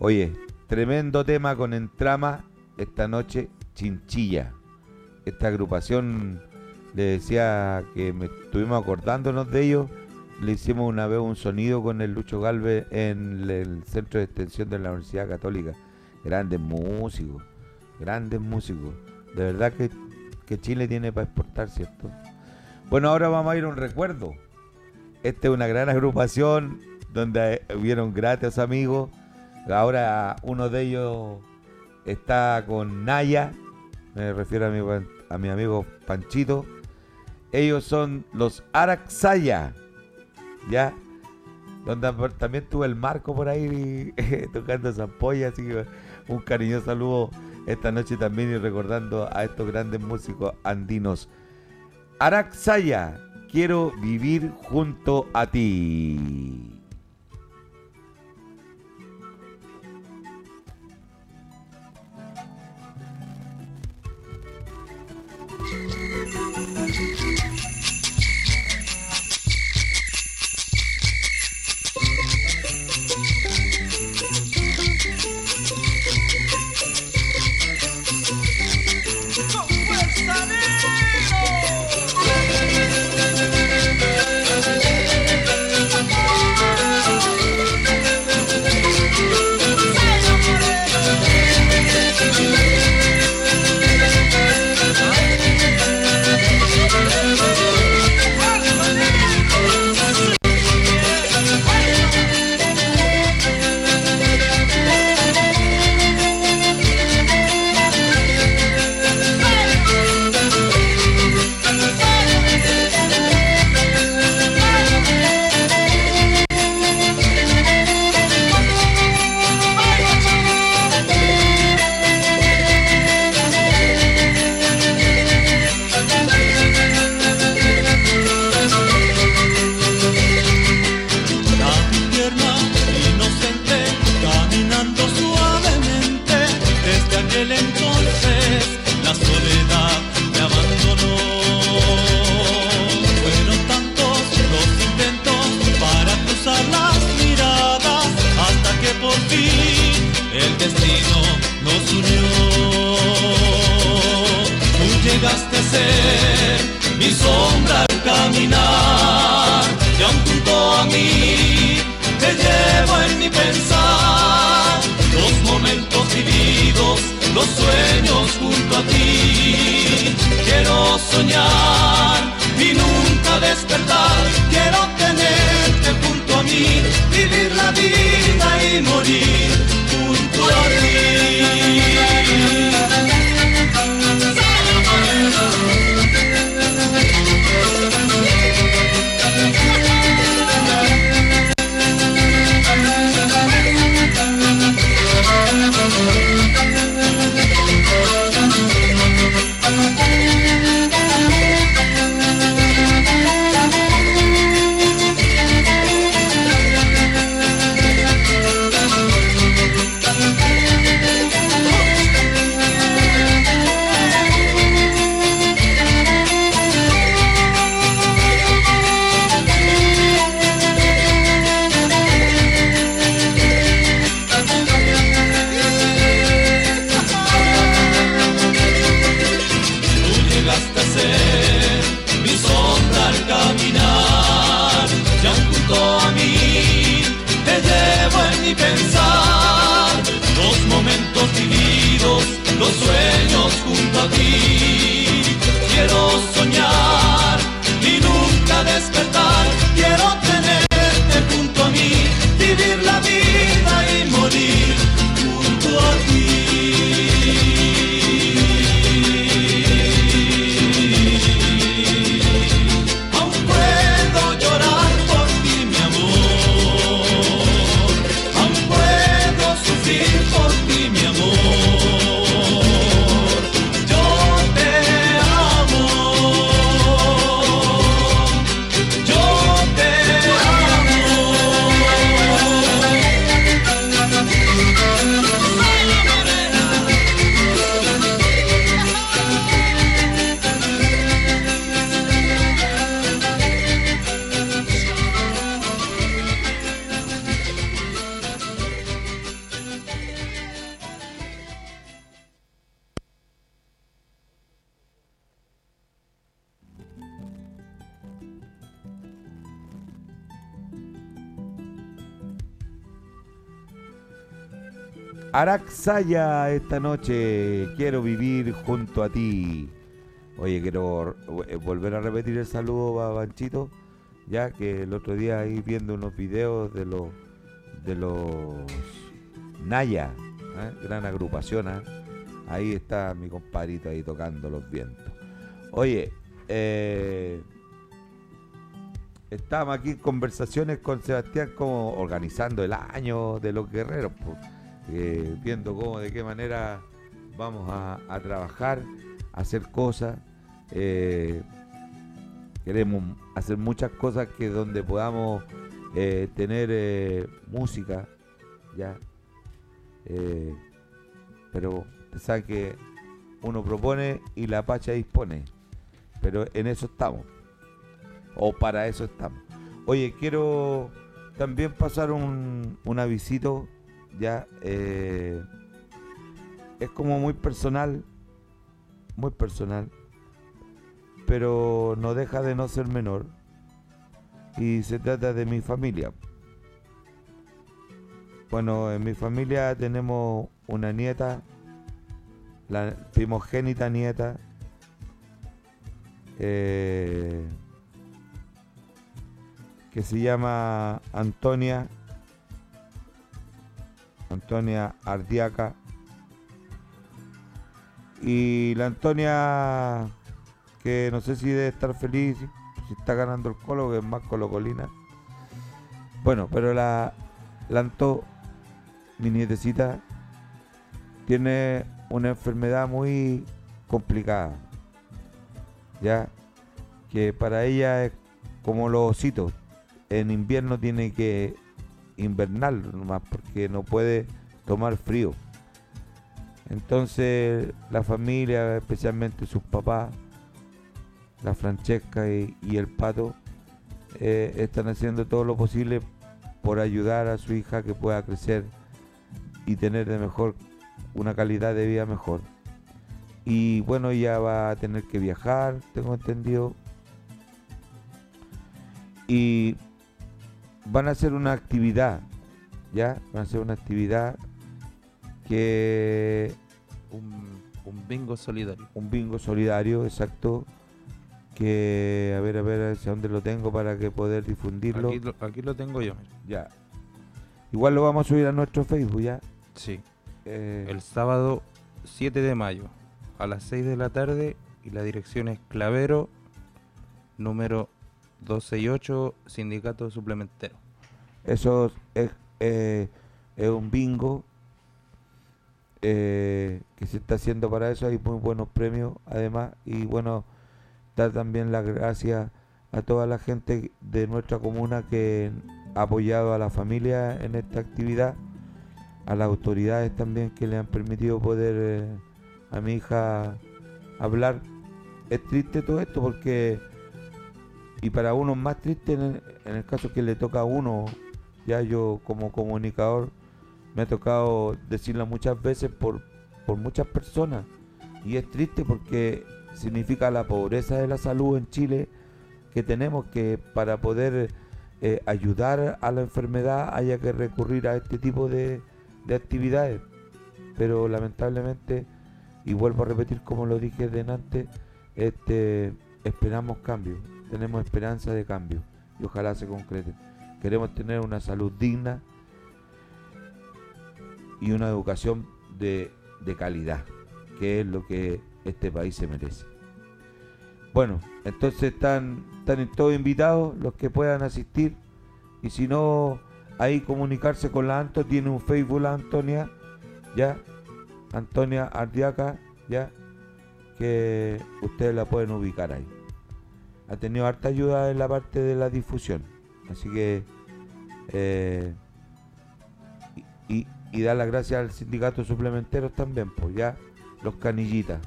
Oye, tremendo tema con Entrama esta noche, Chinchilla. Esta agrupación, le decía que estuvimos acordándonos de ellos. Le hicimos una vez un sonido con el Lucho Galvez en el centro de extensión de la Universidad Católica. Grandes músicos, grandes músicos. De verdad que, que Chile tiene para exportar, ¿cierto? Bueno, ahora vamos a ir a un recuerdo. Esta es una gran agrupación donde hubieron gratis amigos Ahora uno de ellos está con Naya, me refiero a mi, amigo Panchito. Ellos son los Araxaya, ¿ya? Donde también tuve el Marco por ahí tocando zampolla, así que un cariñoso saludo esta noche también y recordando a estos grandes músicos andinos. Araxaya, quiero vivir junto a ti. Caminar, y aún junto a mí te llevo en mi pensar, los momentos vividos, los sueños junto a ti. Quiero soñar y nunca despertar, quiero tenerte junto a mí, vivir la vida y morir Esta noche, quiero vivir junto a ti. Oye, quiero eh, volver a repetir el saludo a Banchito, ya que el otro día ahí viendo unos videos de los de los Naya, ¿eh? gran agrupación, ¿eh? ahí está mi compadrito ahí tocando los vientos. Oye, eh, estábamos aquí en conversaciones con Sebastián como organizando el año de los guerreros. Eh, viendo cómo, de qué manera vamos a, trabajar, a hacer cosas. eh, queremos hacer muchas cosas que donde podamos eh, tener música, ya. Pero usted sabe que uno propone y la pacha dispone. Pero en eso estamos. O para eso estamos. Oye, quiero también pasar un, un avisito ya eh, es como muy personal muy personal pero no deja de no ser menor y se trata de mi familia. Bueno en mi familia tenemos una nieta la primogénita nieta eh, que se llama Antonia Antonia Ardiaca. Y la Antonia, que no sé si debe estar feliz, si está ganando el colo, que es más colocolina. Bueno, pero la, la Anto, mi nietecita, tiene una enfermedad muy complicada. Ya, que para ella es como los ositos. En invierno tiene que invernal nomás porque no puede tomar frío. Entonces la familia, especialmente sus papás, la Francesca y, el Pato, eh, están haciendo todo lo posible por ayudar a su hija que pueda crecer y tener de mejor una calidad de vida mejor. Y bueno, ella va a tener que viajar, tengo entendido. y van a hacer una actividad, ¿ya? Van a hacer una actividad que Un, un bingo solidario. un bingo solidario, exacto, que a ver, a ver, hacia dónde lo tengo para que poder difundirlo. Aquí, lo- aquí lo tengo yo. mira. Ya. Igual lo vamos a subir a nuestro Facebook, ¿ya? Sí. Eh, El sábado 7 de mayo a las 6 de la tarde y la dirección es Clavero, número 128, Sindicato Suplementero. Eso es, eh, es un bingo eh, que se está haciendo para eso. Hay muy buenos premios, además. Y bueno, dar también las gracias a toda la gente de nuestra comuna que ha apoyado a la familia en esta actividad. A las autoridades también que le han permitido poder eh, a mi hija hablar. Es triste todo esto porque, y para uno más triste en el, caso que le toca a uno ya yo como comunicador me ha tocado decirlo muchas veces por, por muchas personas. Y es triste porque significa la pobreza de la salud en Chile que tenemos que para poder eh, ayudar a la enfermedad haya que recurrir a este tipo de, de actividades. Pero lamentablemente y vuelvo a repetir como lo dije delante este esperamos cambio tenemos esperanza de cambio y ojalá se concrete queremos tener una salud digna y una educación de, de calidad, que es lo que este país se merece. Bueno, entonces están, están todos invitados los que puedan asistir y si no, ahí comunicarse con la Anto, tiene un Facebook la Antonia, ya, Antonia Ardiaca, ya, que ustedes la pueden ubicar ahí. Ha tenido harta ayuda en la parte de la difusión. Así que eh, y, y, dar las gracias al sindicato suplementeros también, pues ya los canillitas,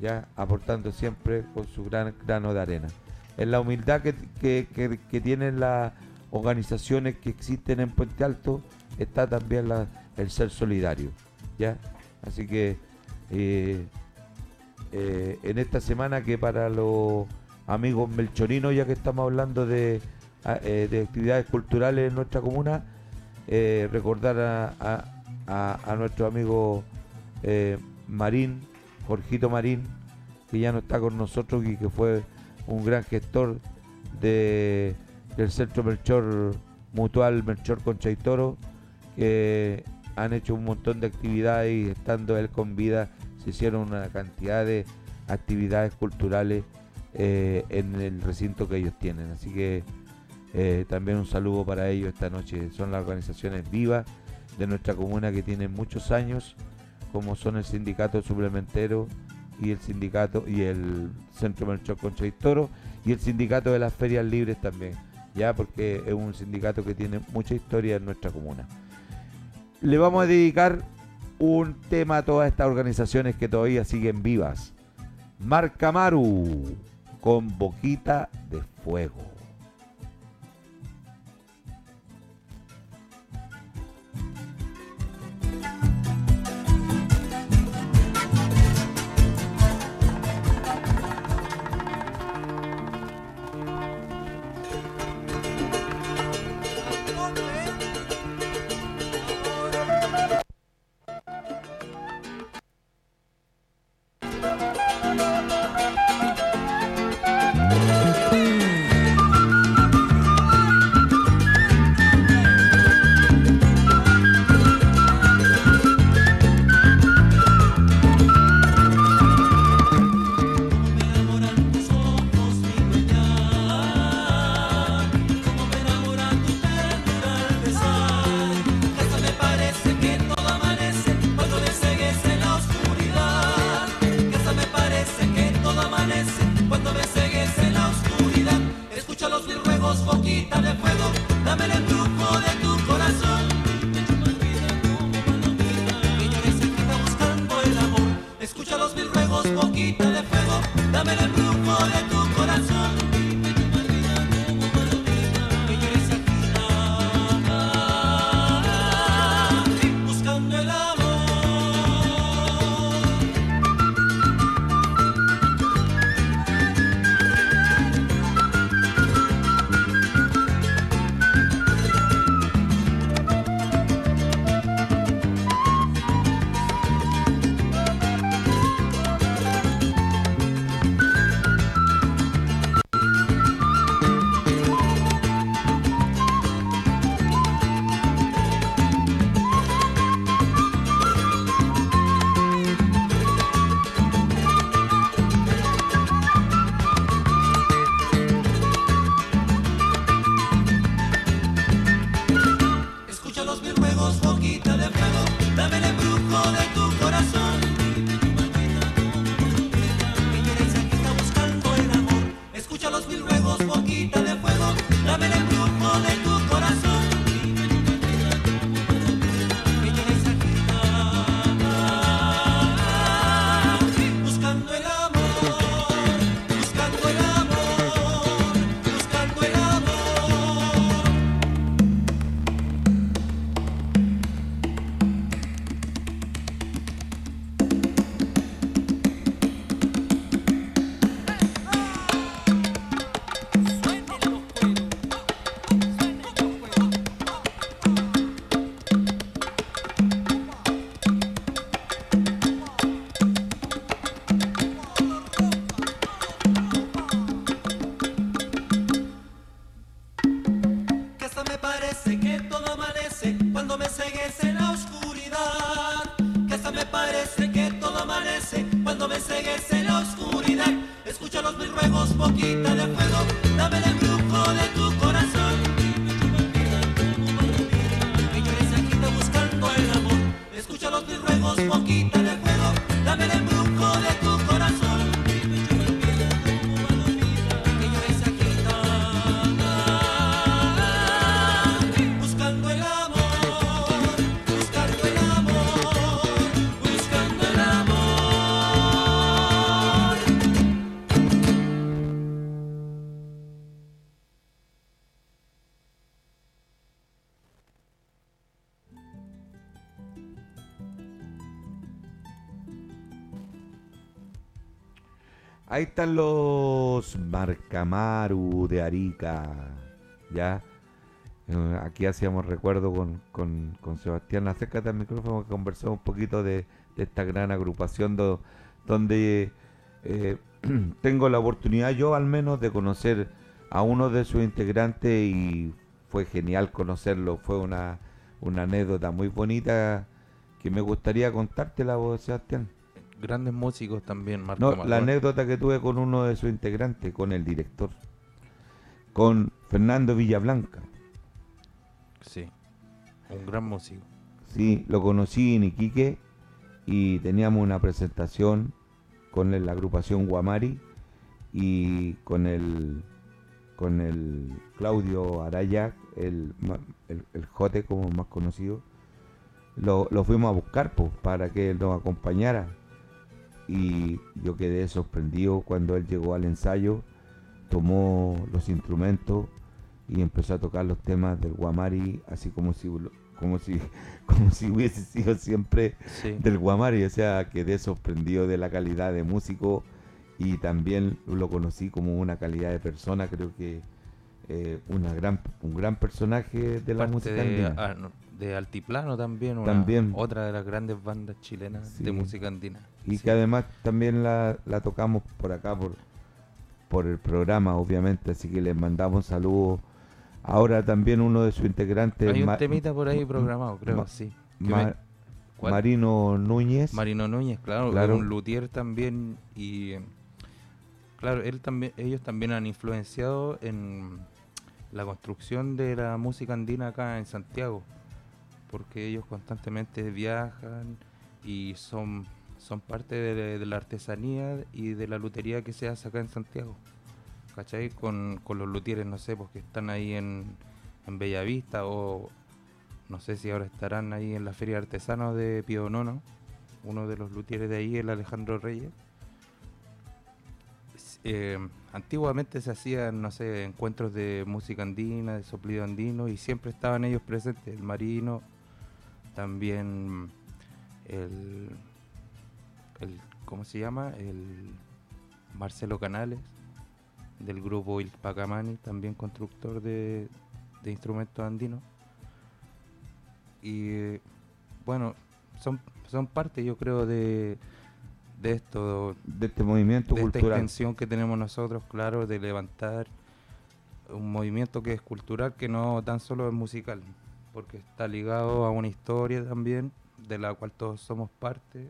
ya aportando siempre con su gran grano de arena. En la humildad que, que, que- que tienen las organizaciones que existen en Puente Alto, está también la- el ser solidario, ya. Así que eh, eh, en esta semana que para los amigos melchorinos, ya que estamos hablando de, a- eh, de actividades culturales en nuestra comuna, eh, recordar a, a- a- a nuestro amigo eh, Marín, Jorgito Marín, que ya no está con nosotros y que fue un gran gestor de, del Centro Melchor Mutual Melchor Concha y Toro, que han hecho un montón de actividades y estando él con vida se hicieron una cantidad de actividades culturales eh, en el recinto que ellos tienen. Así que eh, también un saludo para ellos esta noche. Son las organizaciones vivas de nuestra comuna que tienen muchos años, como son el sindicato suplementero y el sindicato y el Centro Melchor Concha y Toro y el sindicato de las ferias libres también, ya porque es un sindicato que tiene mucha historia en nuestra comuna. Le vamos a dedicar un tema a todas estas organizaciones que todavía siguen vivas. Marca Maru con boquita de fuego. Están los Marcamaru de Arica. Ya. Eh, Aquí hacíamos recuerdo con, con, Sebastián. Acércate al micrófono que conversamos un poquito de, esta gran agrupación do- donde eh, tengo la oportunidad yo al menos de conocer a uno de sus integrantes y fue genial conocerlo. Fue una, una anécdota muy bonita que me gustaría contártela vos, Sebastián. Grandes músicos también, Marco No, la anécdota que tuve con uno de sus integrantes, con el director, con Fernando Villablanca. Sí, un gran músico. Sí, lo conocí en Iquique y teníamos una presentación con la agrupación Guamari y con el con el Claudio Araya, el, el, el Jote como más conocido. Lo, lo fuimos a buscar pues, para que él nos acompañara. Y yo quedé sorprendido cuando él llegó al ensayo, tomó los instrumentos y empezó a tocar los temas del Guamari, así como si como si como si hubiese sido siempre Sí. del Guamari, o sea, quedé sorprendido de la calidad de músico y también lo conocí como una calidad de persona, creo que eh, una gran un gran personaje de la Parte música de, andina. de Altiplano también, una- También. otra de las grandes bandas chilenas Sí. de música andina. Y Sí. que además también la, la tocamos por acá por por el programa, obviamente, así que les mandamos saludos. Ahora también uno de sus integrantes, Hay un temita por ahí Ma- programado, creo, Ma- sí. Marino Núñez. Marino Núñez, claro, un luthier también y claro, él también, ellos también han influenciado en la construcción de la música andina acá en Santiago, porque ellos constantemente viajan y son, son parte de, la artesanía y de la lutería que se hace acá en Santiago. ¿Cachai? Con, con los luthieres, no sé, pues que están ahí en, en Bellavista o no sé si ahora estarán ahí en la Feria Artesanos de Pío Nono, uno de los luthieres de ahí, el Alejandro Reyes. Eh, antiguamente se hacían, no sé, encuentros de música andina, de soplido andino, y siempre estaban ellos presentes, el Marino, también el, el ¿cómo se llama? El Marcelo Canales, del grupo Il Pacamani, también constructor de, de instrumentos andinos. Y bueno, son, son parte, yo creo, de, de esto, de este movimiento de esta cultural. intención que tenemos nosotros, claro, de levantar un movimiento que es cultural, que no tan solo es musical, porque está ligado a una historia también, de la cual todos somos parte,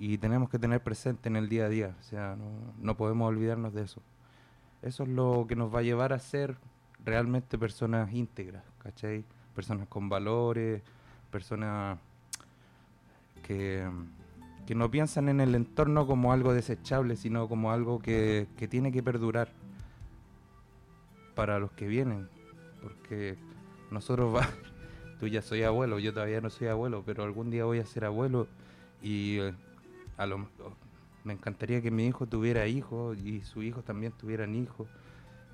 y tenemos que tener presente en el día a día, o sea, no, no podemos olvidarnos de eso. Eso es lo que nos va a llevar a ser realmente personas íntegras, ¿cachai? Personas con valores, personas que, que no piensan en el entorno como algo desechable, sino como algo que, que tiene que perdurar para los que vienen. Porque nosotros va, tú ya soy abuelo, yo todavía no soy abuelo, pero algún día voy a ser abuelo y eh, a lo me encantaría que mi hijo tuviera hijos y sus hijos también tuvieran hijos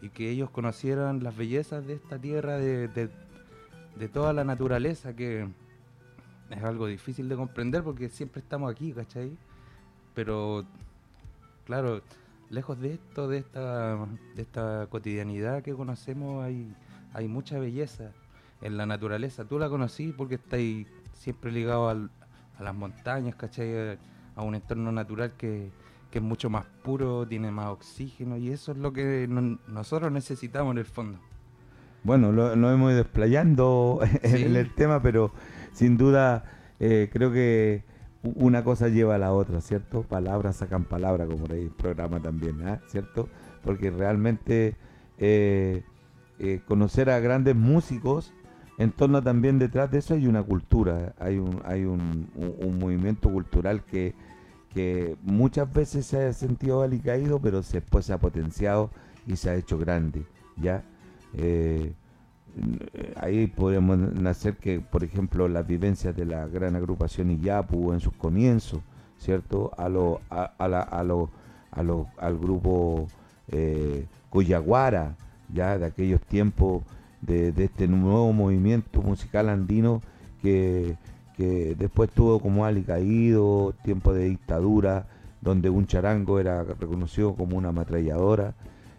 y que ellos conocieran las bellezas de esta tierra, de, de- toda la naturaleza que es algo difícil de comprender porque siempre estamos aquí, ¿cachai? Pero, claro, lejos de esto, de esta, de esta cotidianidad que conocemos, hay, hay mucha belleza en la naturaleza. Tú la conocí porque estás siempre ligado a las montañas, ¿cachai? A un entorno natural que, que es mucho más puro, tiene más oxígeno y eso es lo que no- nosotros necesitamos en el fondo. Bueno, lo, lo hemos ido desplayando Sí. en el tema, pero sin duda eh, creo que una cosa lleva a la otra, ¿cierto? Palabras sacan palabras, como el programa también, ¿ah? ¿cierto? Porque realmente eh, eh, conocer a grandes músicos, en torno también detrás de eso hay una cultura, hay un, hay un, un- un movimiento cultural que, que muchas veces se ha sentido alicaído, pero después se ha potenciado y se ha hecho grande, ¿ya? Eh, ahí podemos nacer que, por ejemplo, las vivencias de la gran agrupación Iyapu en sus comienzos, ¿cierto? A lo, a, la- a lo- a lo- al grupo eh, Coyaguara, ya de aquellos tiempos de este nuevo movimiento musical andino que, que después tuvo como alicaído, tiempo de dictadura, donde un charango era reconocido como una ametralladora,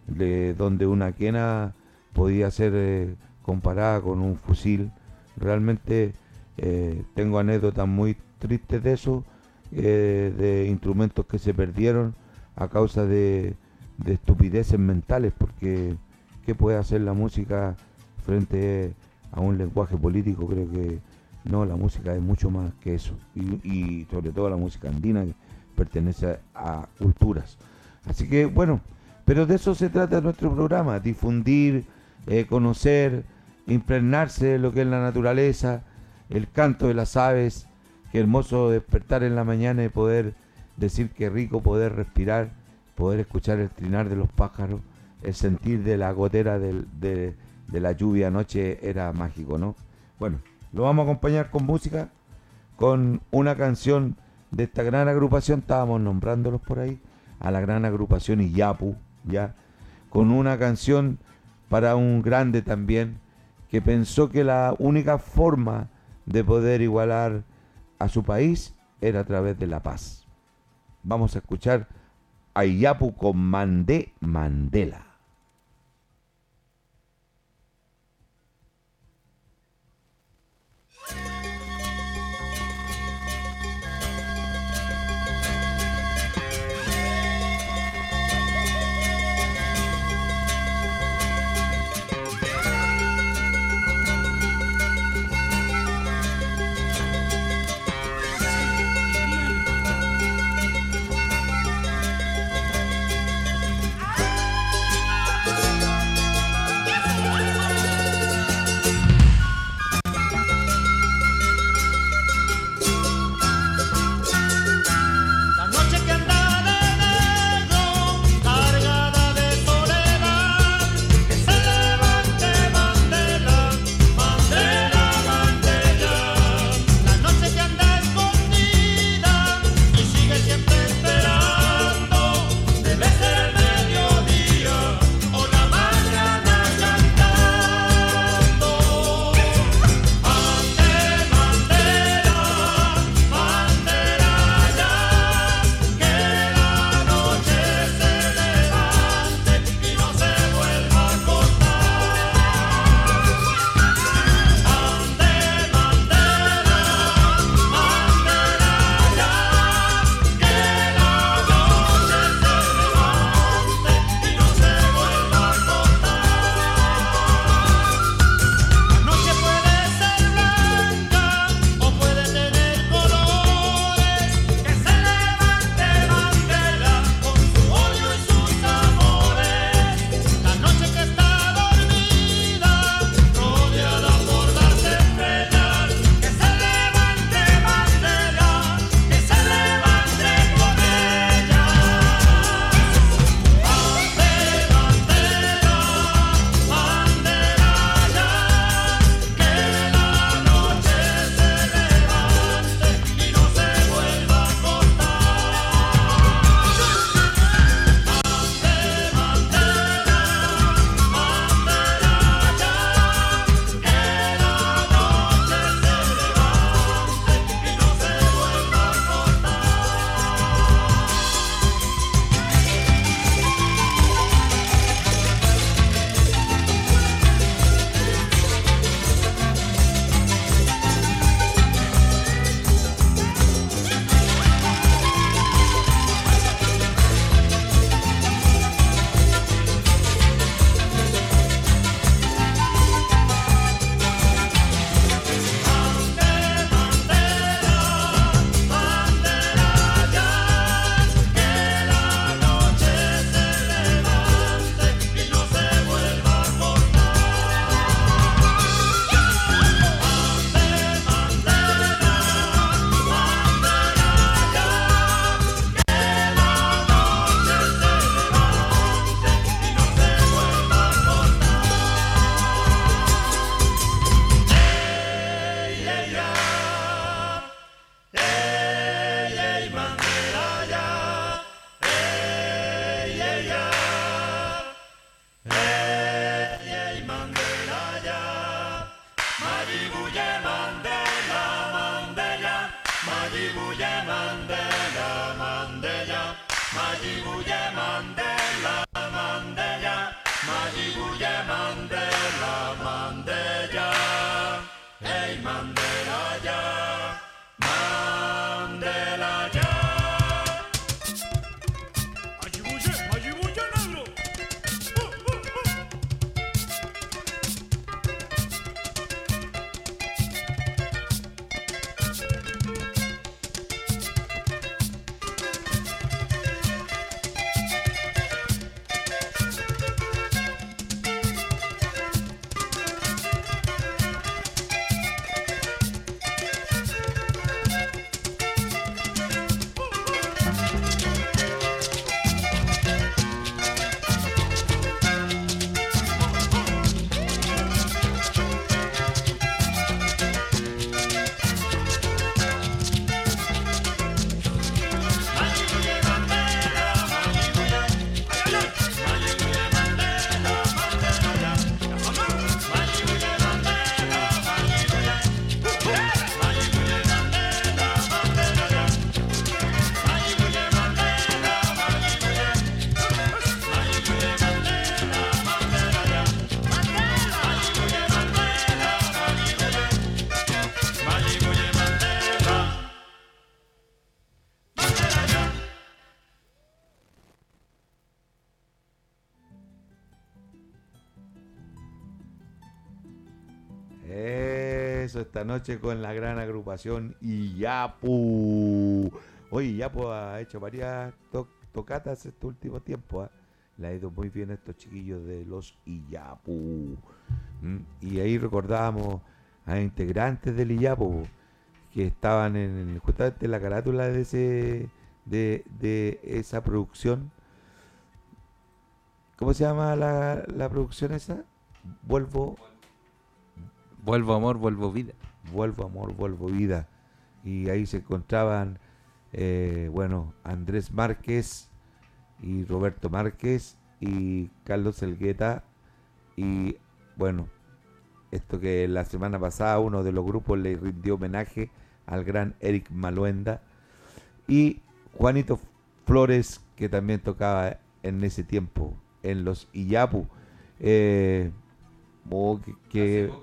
de- donde una quena podía ser eh, comparada con un fusil. Realmente eh, tengo anécdotas muy tristes de eso, eh, de instrumentos que se perdieron a causa de, de estupideces mentales, porque ¿qué puede hacer la música frente a un lenguaje político? Creo que no, la música es mucho más que eso, y, sobre todo la música andina que pertenece a culturas. Así que bueno, pero de eso se trata nuestro programa, difundir, eh, conocer, impregnarse de lo que es la naturaleza, el canto de las aves, qué hermoso despertar en la mañana y poder decir que rico poder respirar, poder escuchar el trinar de los pájaros, el sentir de la gotera de, de la lluvia anoche era mágico, ¿no? Bueno, lo vamos a acompañar con música, con una canción de esta gran agrupación, estábamos nombrándolos por ahí, a la gran agrupación Iyapu, ya, con una canción para un grande también, que pensó que la única forma de poder igualar a su país era a través de la paz. Vamos a escuchar a Iyapu con Mandé Mandela. Esta noche con la gran agrupación Iyapu. Oye, Iyapu ha hecho varias to- tocatas este último tiempo. ¿ah? Le ha ido muy bien a estos chiquillos de los Iyapu. Mm, Y ahí recordábamos a integrantes del Iyapu que estaban en justamente en la carátula de ese de, de esa producción. ¿Cómo se llama la, la producción esa? Vuelvo Vuelvo amor, vuelvo vida. Vuelvo amor, vuelvo vida. Y ahí se encontraban, eh, bueno, Andrés Márquez y Roberto Márquez y Carlos Elgueta. Y bueno, esto que la semana pasada uno de los grupos le rindió homenaje al gran Eric Maluenda. Y Juanito Flores, que también tocaba en ese tiempo en los Iyapu. Eh, oh, que- que- estuvo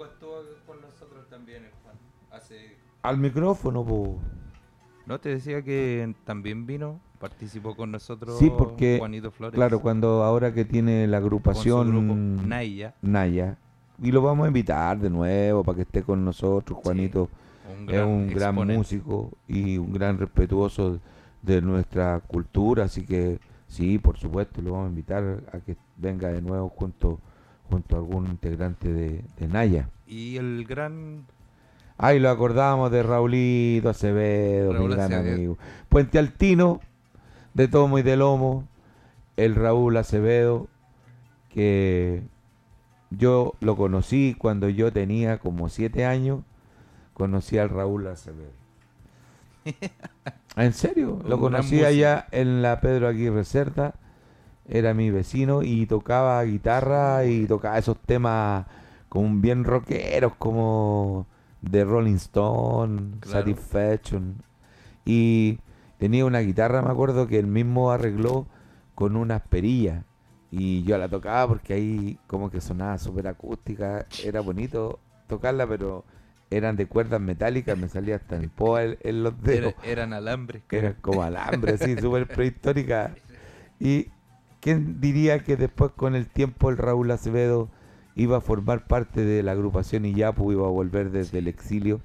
con nosotros también, Juan. Hace... al micrófono, po. No, te decía que también vino, participó con nosotros Sí, porque, Juanito Flores. Claro, cuando ahora que tiene la agrupación grupo Naya, Naya, y lo vamos a invitar de nuevo para que esté con nosotros, Juanito. un es un gran exponente. músico y un gran respetuoso de nuestra cultura, así que sí, por supuesto, lo vamos a invitar a que venga de nuevo junto junto a algún integrante de, de Naya. Y el gran Ahí lo acordábamos de Raulito Acevedo, Raúl mi gran Acevedo. amigo. Puente Altino, de Tomo y de Lomo, el Raúl Acevedo, que yo lo conocí cuando yo tenía como siete años, conocí al Raúl Acevedo. ¿En serio? Lo conocí allá en la Pedro Aguirre Cerda, era mi vecino y tocaba guitarra y tocaba esos temas como bien rockeros, como de Rolling Stone, Claro. Satisfaction. Y tenía una guitarra, me acuerdo, que él mismo arregló con unas perillas. Y yo la tocaba porque ahí como que sonaba súper acústica. Era bonito tocarla, pero eran de cuerdas metálicas, me salía hasta en poa en, en los dedos. era- eran alambres. Era como alambre, así, súper prehistórica. Y quién diría que después con el tiempo el Raúl Acevedo iba a formar parte de la agrupación Iyapu, iba a volver desde el exilio.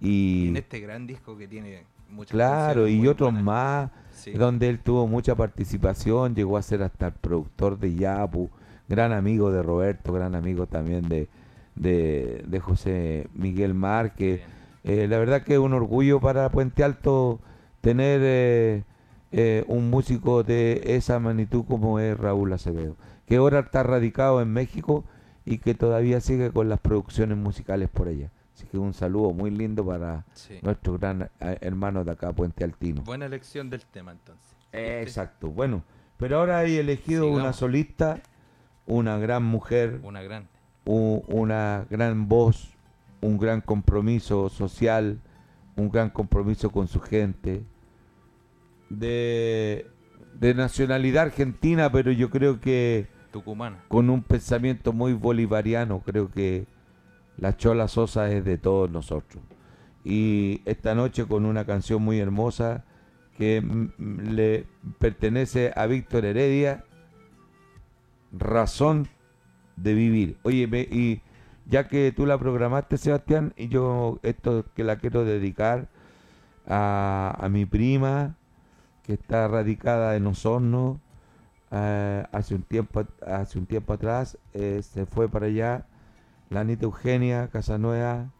Y en este gran disco que tiene muchas claro, y otros buenas. más, Sí. donde él tuvo mucha participación, llegó a ser hasta el productor de Iyapu, gran amigo de Roberto, gran amigo también de, de, de José Miguel Márquez. Eh, la verdad que es un orgullo para Puente Alto tener eh, eh, un músico de esa magnitud como es Raúl Acevedo, que ahora está radicado en México y que todavía sigue con las producciones musicales por allá. Así que un saludo muy lindo para Sí. nuestro gran eh, hermano de acá, Puente Altino. Buena elección del tema entonces. Exacto, bueno, pero ahora he elegido una solista, una gran mujer, Una grande. u- una gran voz, un gran compromiso social, un gran compromiso con su gente, de, de nacionalidad argentina, pero yo creo que Con un pensamiento muy bolivariano, creo que la Chola Sosa es de todos nosotros. Y esta noche con una canción muy hermosa que le pertenece a Víctor Heredia, Razón de Vivir. Oye, y ya que tú la programaste, Sebastián, y yo esto que la quiero dedicar a, a mi prima, que está radicada en Osorno, eh, hace un tiempo hace un tiempo atrás eh, se fue para allá la Anita Eugenia Casanueva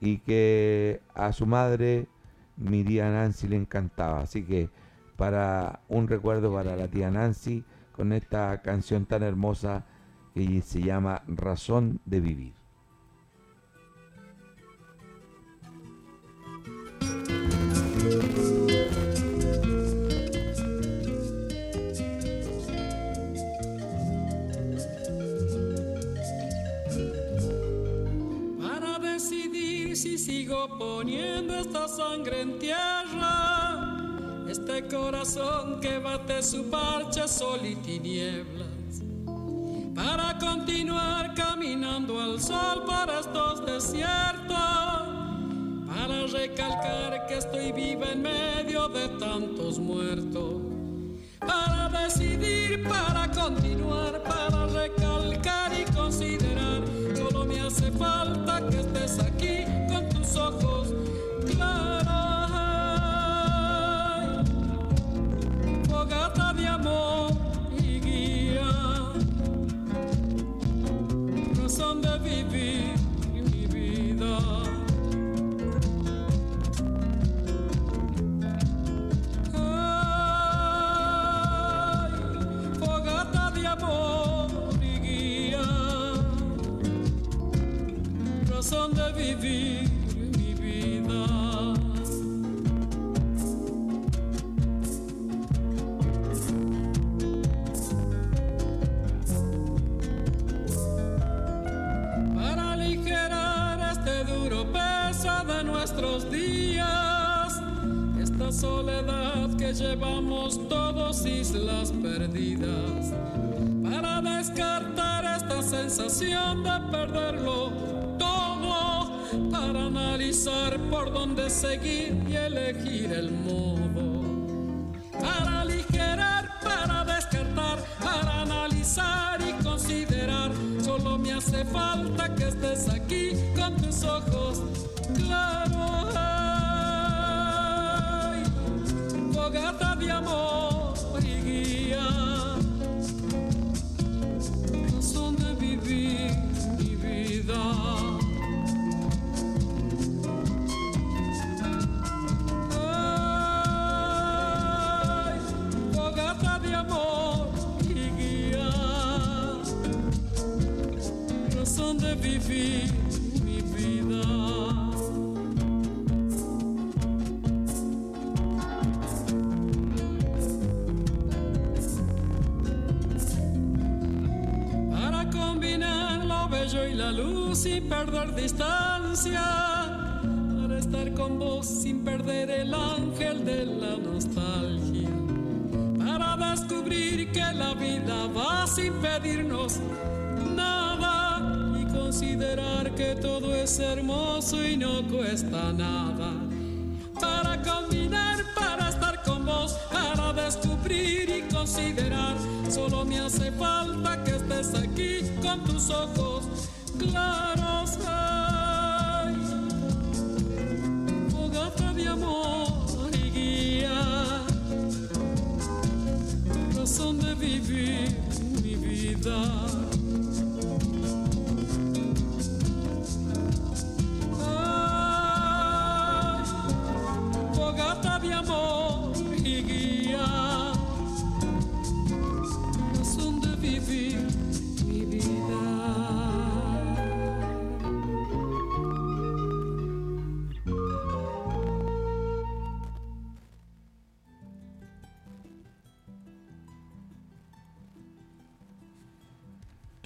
y que a su madre mi tía Nancy le encantaba. Así que para un recuerdo para la tía Nancy con esta canción tan hermosa que se llama Razón de Vivir si sigo poniendo esta sangre en tierra, este corazón que bate su parche sol y tinieblas, para continuar caminando al sol por estos desiertos, para recalcar que estoy viva en medio de tantos muertos. Para decidir, para continuar, para recalcar y considerar. Solo me hace falta que estés aquí ojos y no cuesta nada, para combinar, para estar con vos, para descubrir y considerar, solo me hace falta que estés aquí con tus ojos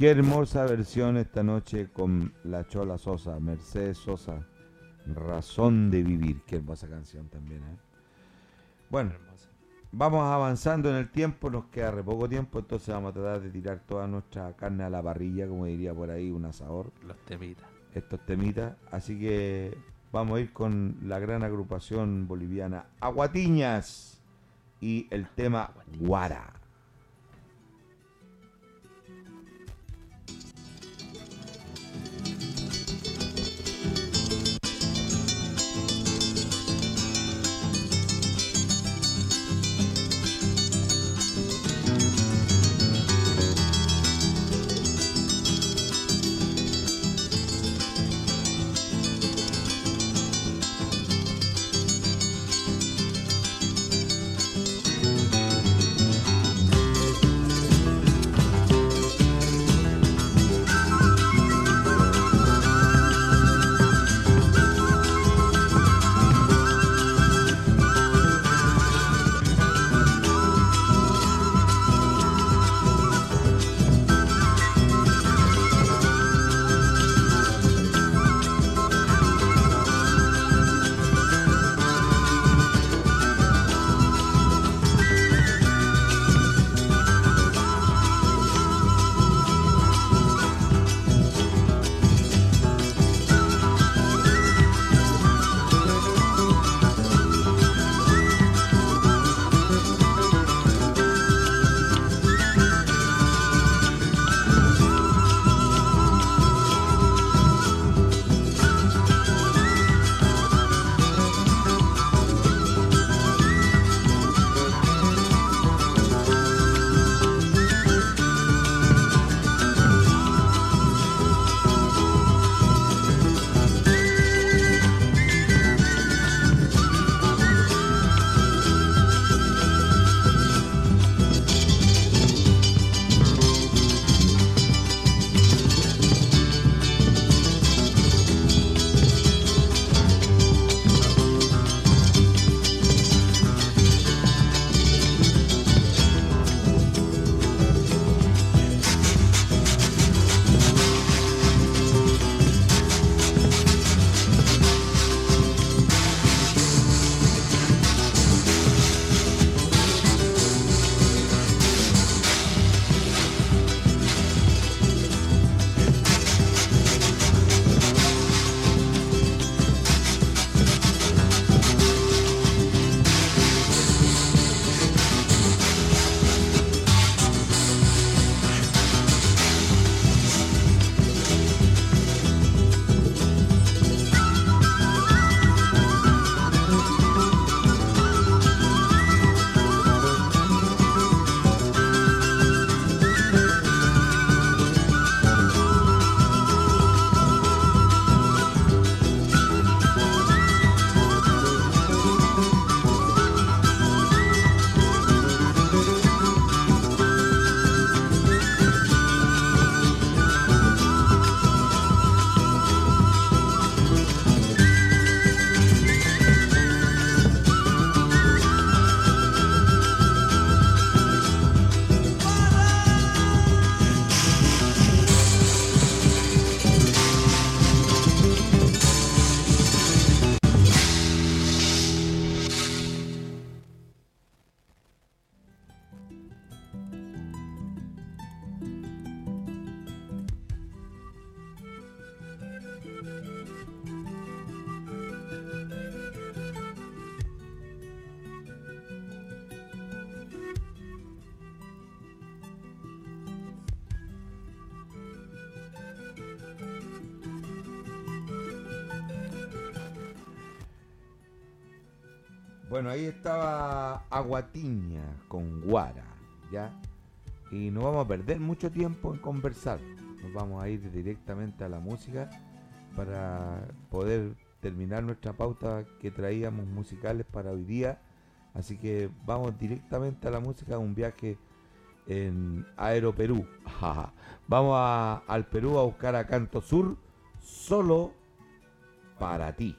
Qué hermosa versión esta noche con la Chola Sosa, Mercedes Sosa, Razón de vivir. Qué hermosa canción también, ¿eh? Bueno, vamos avanzando en el tiempo, nos queda re poco tiempo, entonces vamos a tratar de tirar toda nuestra carne a la parrilla, como diría por ahí un asador, Los temitas. estos temitas. Así que vamos a ir con la gran agrupación boliviana Aguatiñas y el tema Guara. Aguatiña con Guara, ¿ya? Y no vamos a perder mucho tiempo en conversar. Nos vamos a ir directamente a la música para poder terminar nuestra pauta que traíamos musicales para hoy día. Así que vamos directamente a la música, un viaje en Aeroperú. vamos al Perú a buscar a Canto Sur solo para ti.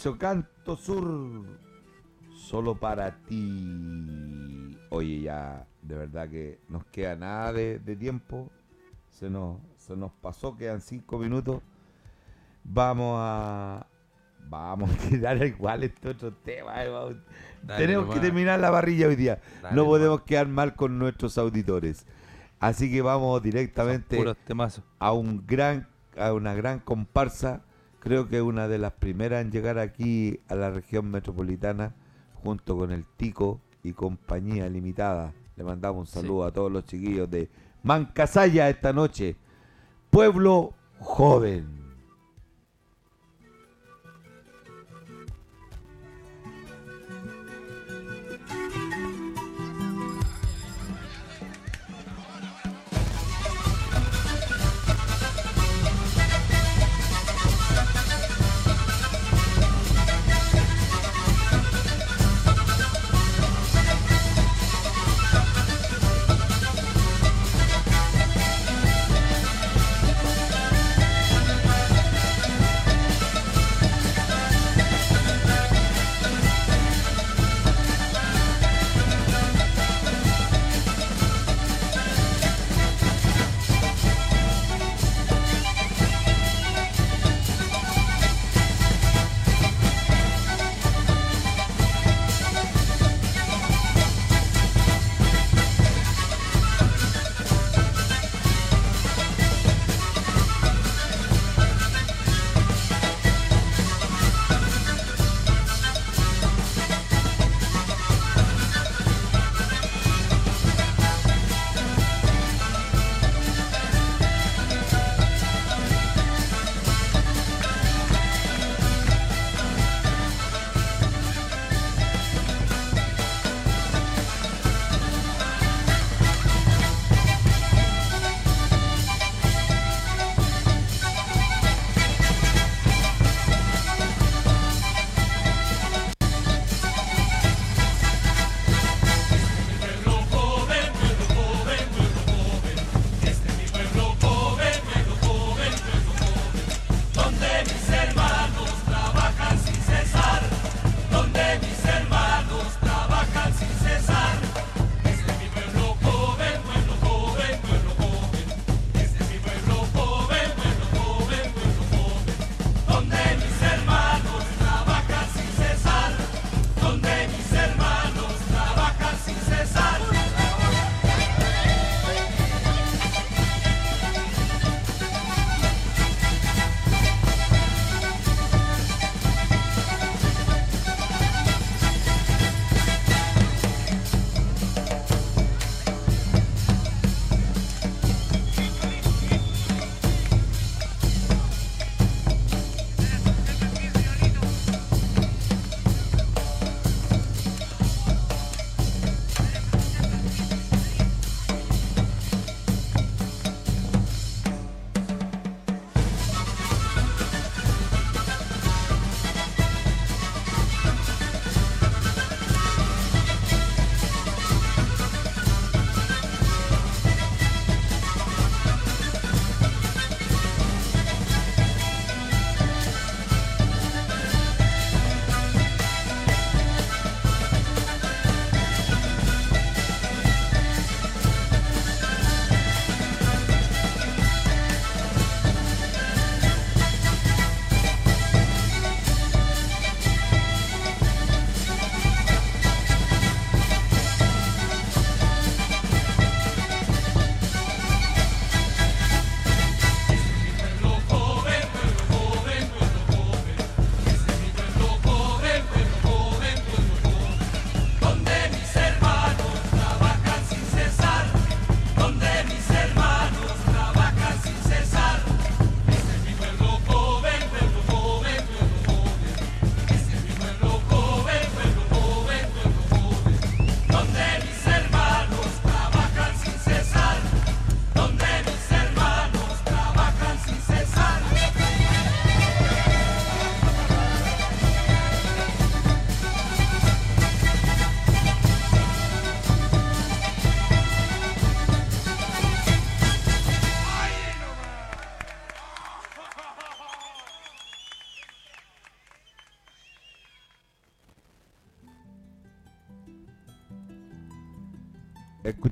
eso canto sur solo para ti. Oye, ya, de verdad que nos queda nada de, tiempo. Se nos, se nos pasó, quedan cinco minutos. Vamos a. Vamos a quedar igual este otro tema. Eh, Tenemos que terminar la parrilla hoy día. No podemos quedar mal con nuestros auditores. Así que vamos directamente a un gran, a una gran comparsa Creo que una de las primeras en llegar aquí a la región metropolitana junto con el Tico y compañía limitada. Le mandamos un saludo a todos los chiquillos de Mancasaya esta noche. Pueblo joven.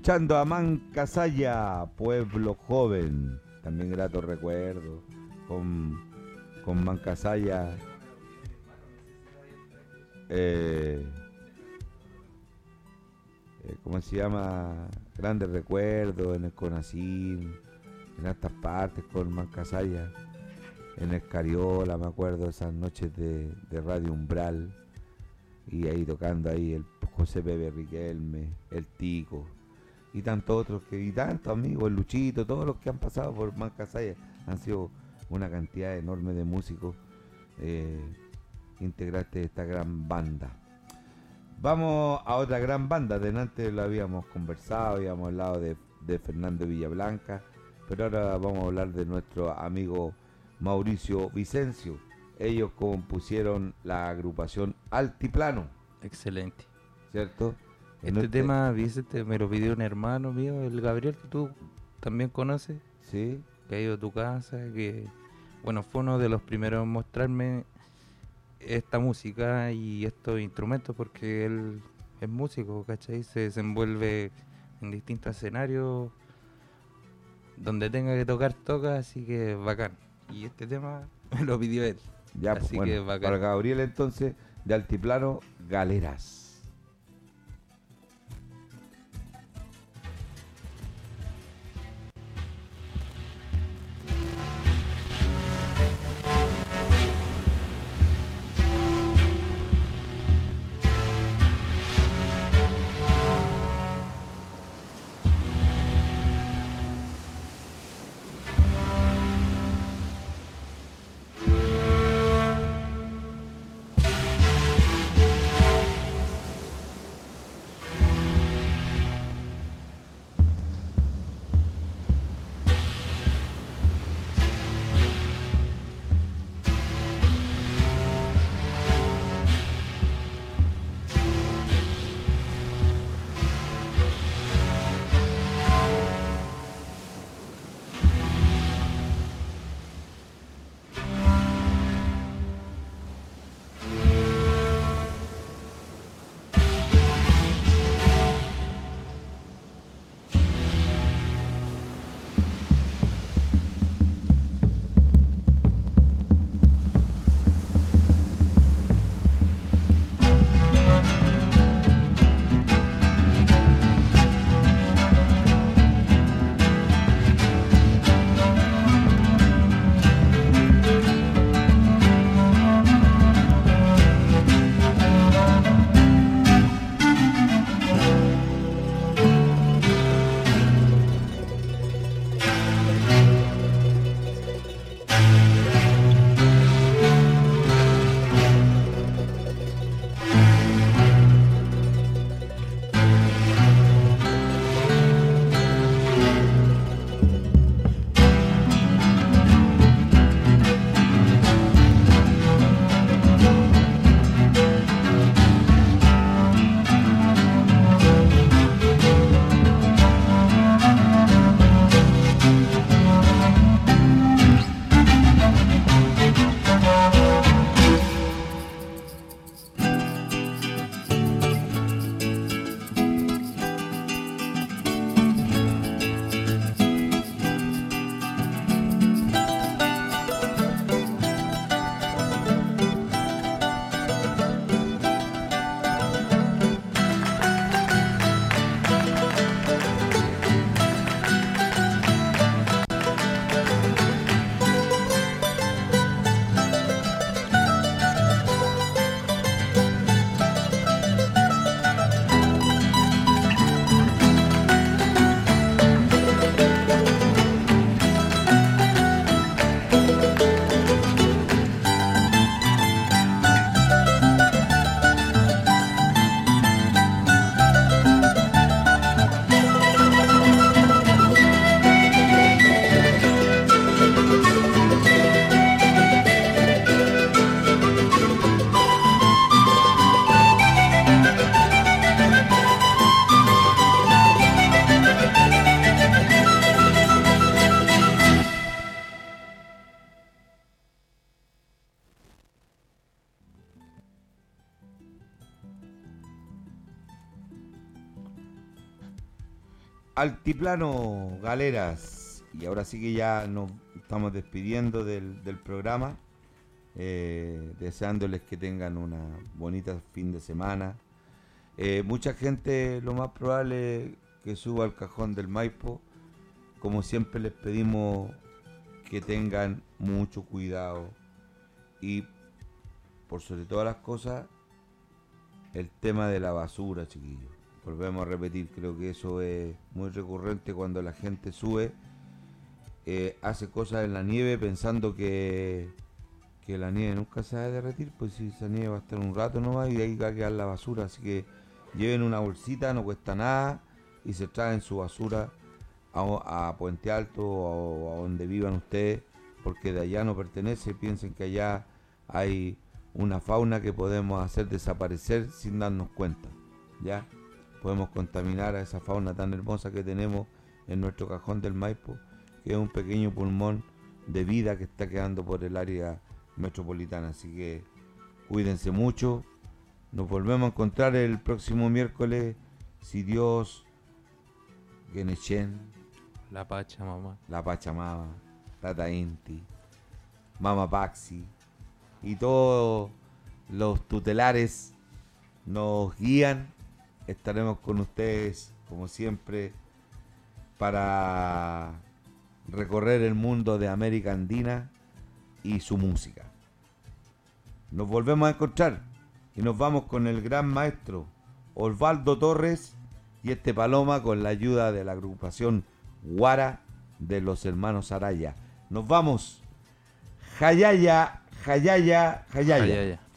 Escuchando a Mancasaya, Pueblo Joven. También grato recuerdo con, con Mancasaya. Eh, eh, ¿Cómo se llama? Grandes recuerdos en el Conacín, en estas partes con Mancasaya, en el Cariola, me acuerdo, esas noches de, de Radio Umbral, y ahí tocando ahí el José Pepe Riquelme, el Tico, y tantos otros que, y tantos amigos, el Luchito, todos los que han pasado por Mancasaya, han sido una cantidad enorme de músicos eh, integrantes de esta gran banda. Vamos a otra gran banda. Delante lo habíamos conversado, habíamos hablado de, de Fernando Villablanca, pero ahora vamos a hablar de nuestro amigo Mauricio Vicencio. Ellos compusieron la agrupación Altiplano, Excelente. ¿cierto? Este tema, Vicente, me lo pidió un hermano mío, el Gabriel, que tú también conoces, Sí, que ha ido a tu casa, que, bueno, fue uno de los primeros en mostrarme esta música y estos instrumentos, porque él es músico, ¿cachai? Se desenvuelve en distintos escenarios, donde tenga que tocar, toca, así que bacán. Y este tema me lo pidió él. ya, pues, Así bueno, que bacán. para Gabriel entonces, de Altiplano. Galeras Altiplano Galeras. Y ahora sí que ya nos estamos despidiendo del, programa. eh, deseándoles que tengan una bonita fin de semana. Eh, mucha gente lo más probable que suba al cajón del Maipo. Como siempre les pedimos que tengan mucho cuidado y por sobre todas las cosas el tema de la basura, chiquillos. Volvemos a repetir, creo que eso es muy recurrente cuando la gente sube, eh, hace cosas en la nieve pensando que, que la nieve nunca se va a derretir, pues si esa nieve va a estar un rato nomás y ahí va a quedar la basura, así que lleven una bolsita, no cuesta nada y se traen su basura a, a Puente Alto o a donde vivan ustedes, porque de allá no pertenece, piensen que allá hay una fauna que podemos hacer desaparecer sin darnos cuenta, ¿ya? Podemos contaminar a esa fauna tan hermosa que tenemos en nuestro cajón del Maipo, que es un pequeño pulmón de vida que está quedando por el área metropolitana, así que cuídense mucho, nos volvemos a encontrar el próximo miércoles, si Dios, Genechen, La pacha, mamá. la Pachamama, Tata Inti, Mama Paxi y todos los tutelares nos guían. Estaremos con ustedes, como siempre, para recorrer el mundo de América Andina y su música. Nos volvemos a encontrar y nos vamos con el gran maestro Osvaldo Torres y este Paloma con la ayuda de la agrupación Guara de los hermanos Araya. Nos vamos. Jayaya, Jayaya, Jayaya. Ay,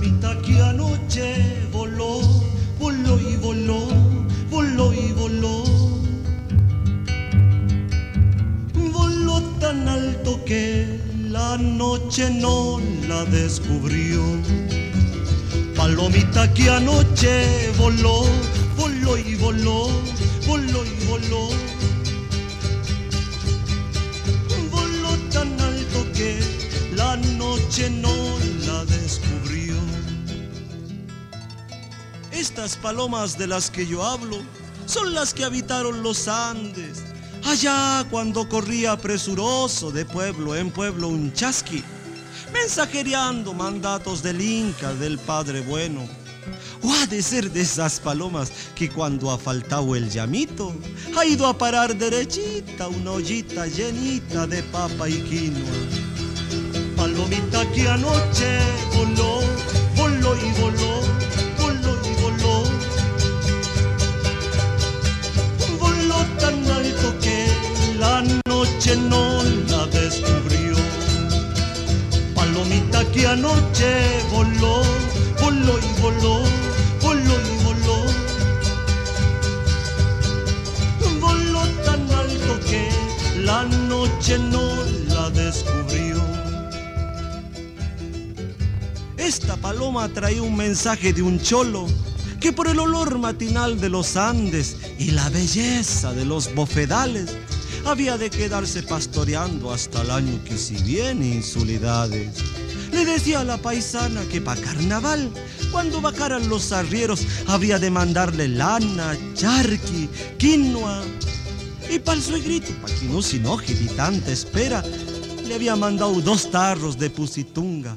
Palomita que anoche voló, voló y voló, voló y voló. Voló tan alto que la noche no la descubrió. Palomita que anoche voló, voló y voló, voló y voló. Voló tan alto que la noche no la descubrió. Estas palomas de las que yo hablo son las que habitaron los Andes. Allá cuando corría presuroso de pueblo en pueblo un chasqui, mensajereando mandatos del Inca, del Padre Bueno. O ha de ser de esas palomas que cuando ha faltado el llamito, ha ido a parar derechita una ollita llenita de papa y quinoa. Palomita que anoche voló, voló y voló, noche no la descubrió. Palomita que anoche voló, voló y voló, voló y voló. Voló tan alto que la noche no la descubrió. Esta paloma traía un mensaje de un cholo que por el olor matinal de los Andes y la belleza de los bofedales había de quedarse pastoreando hasta el año que si viene insulidades. Le decía a la paisana que pa' carnaval, cuando bajaran los arrieros, había de mandarle lana, charqui, quinoa. Y pa'l suegrito, pa' que no se espera, le había mandado dos tarros de pusitunga,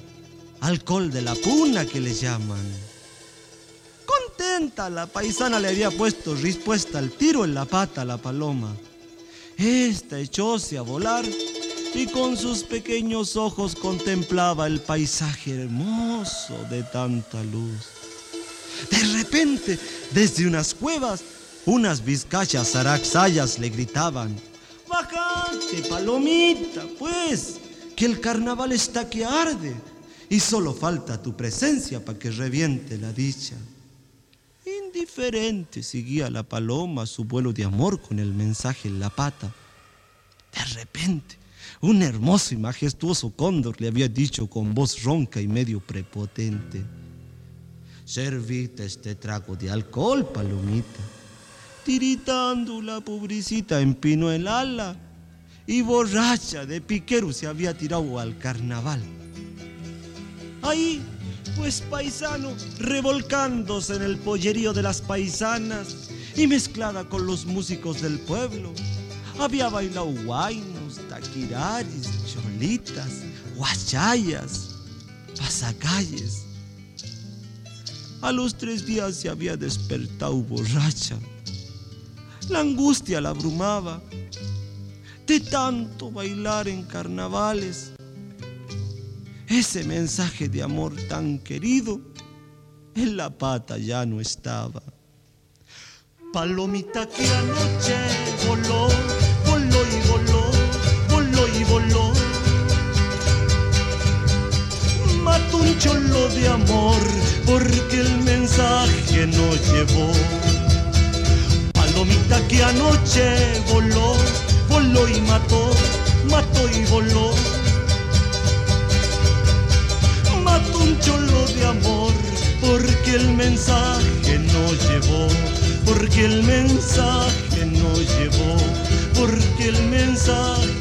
alcohol de la puna que le llaman. Contenta, la paisana le había puesto respuesta al tiro en la pata a la paloma. Esta echóse a volar y con sus pequeños ojos contemplaba el paisaje hermoso de tanta luz. De repente, desde unas cuevas, unas vizcachas araxayas le gritaban: ¡Bajate, palomita, pues! Que el carnaval está que arde y solo falta tu presencia para que reviente la dicha. Indiferente seguía la paloma su vuelo de amor con el mensaje en la pata. De repente, un hermoso y majestuoso cóndor le había dicho con voz ronca y medio prepotente. servite este trago de alcohol, palomita. Tiritando la pobrecita empinó el ala y borracha de piquero se había tirado al carnaval. Ahí, pues paisano, revolcándose en el pollerío de las paisanas y mezclada con los músicos del pueblo, había bailado guainos, taquiraris, cholitas, guachayas, pasacalles. A los tres días se había despertado borracha. La angustia la abrumaba de tanto bailar en carnavales. Ese mensaje de amor tan querido en la pata ya no estaba. Palomita que anoche voló, voló y voló, voló y voló. Mató un cholo de amor porque el mensaje no llevó. Palomita que anoche voló, voló y mató, mató y voló. Cholo de amor porque el mensaje no llevó, porque el mensaje no llevó, porque el mensaje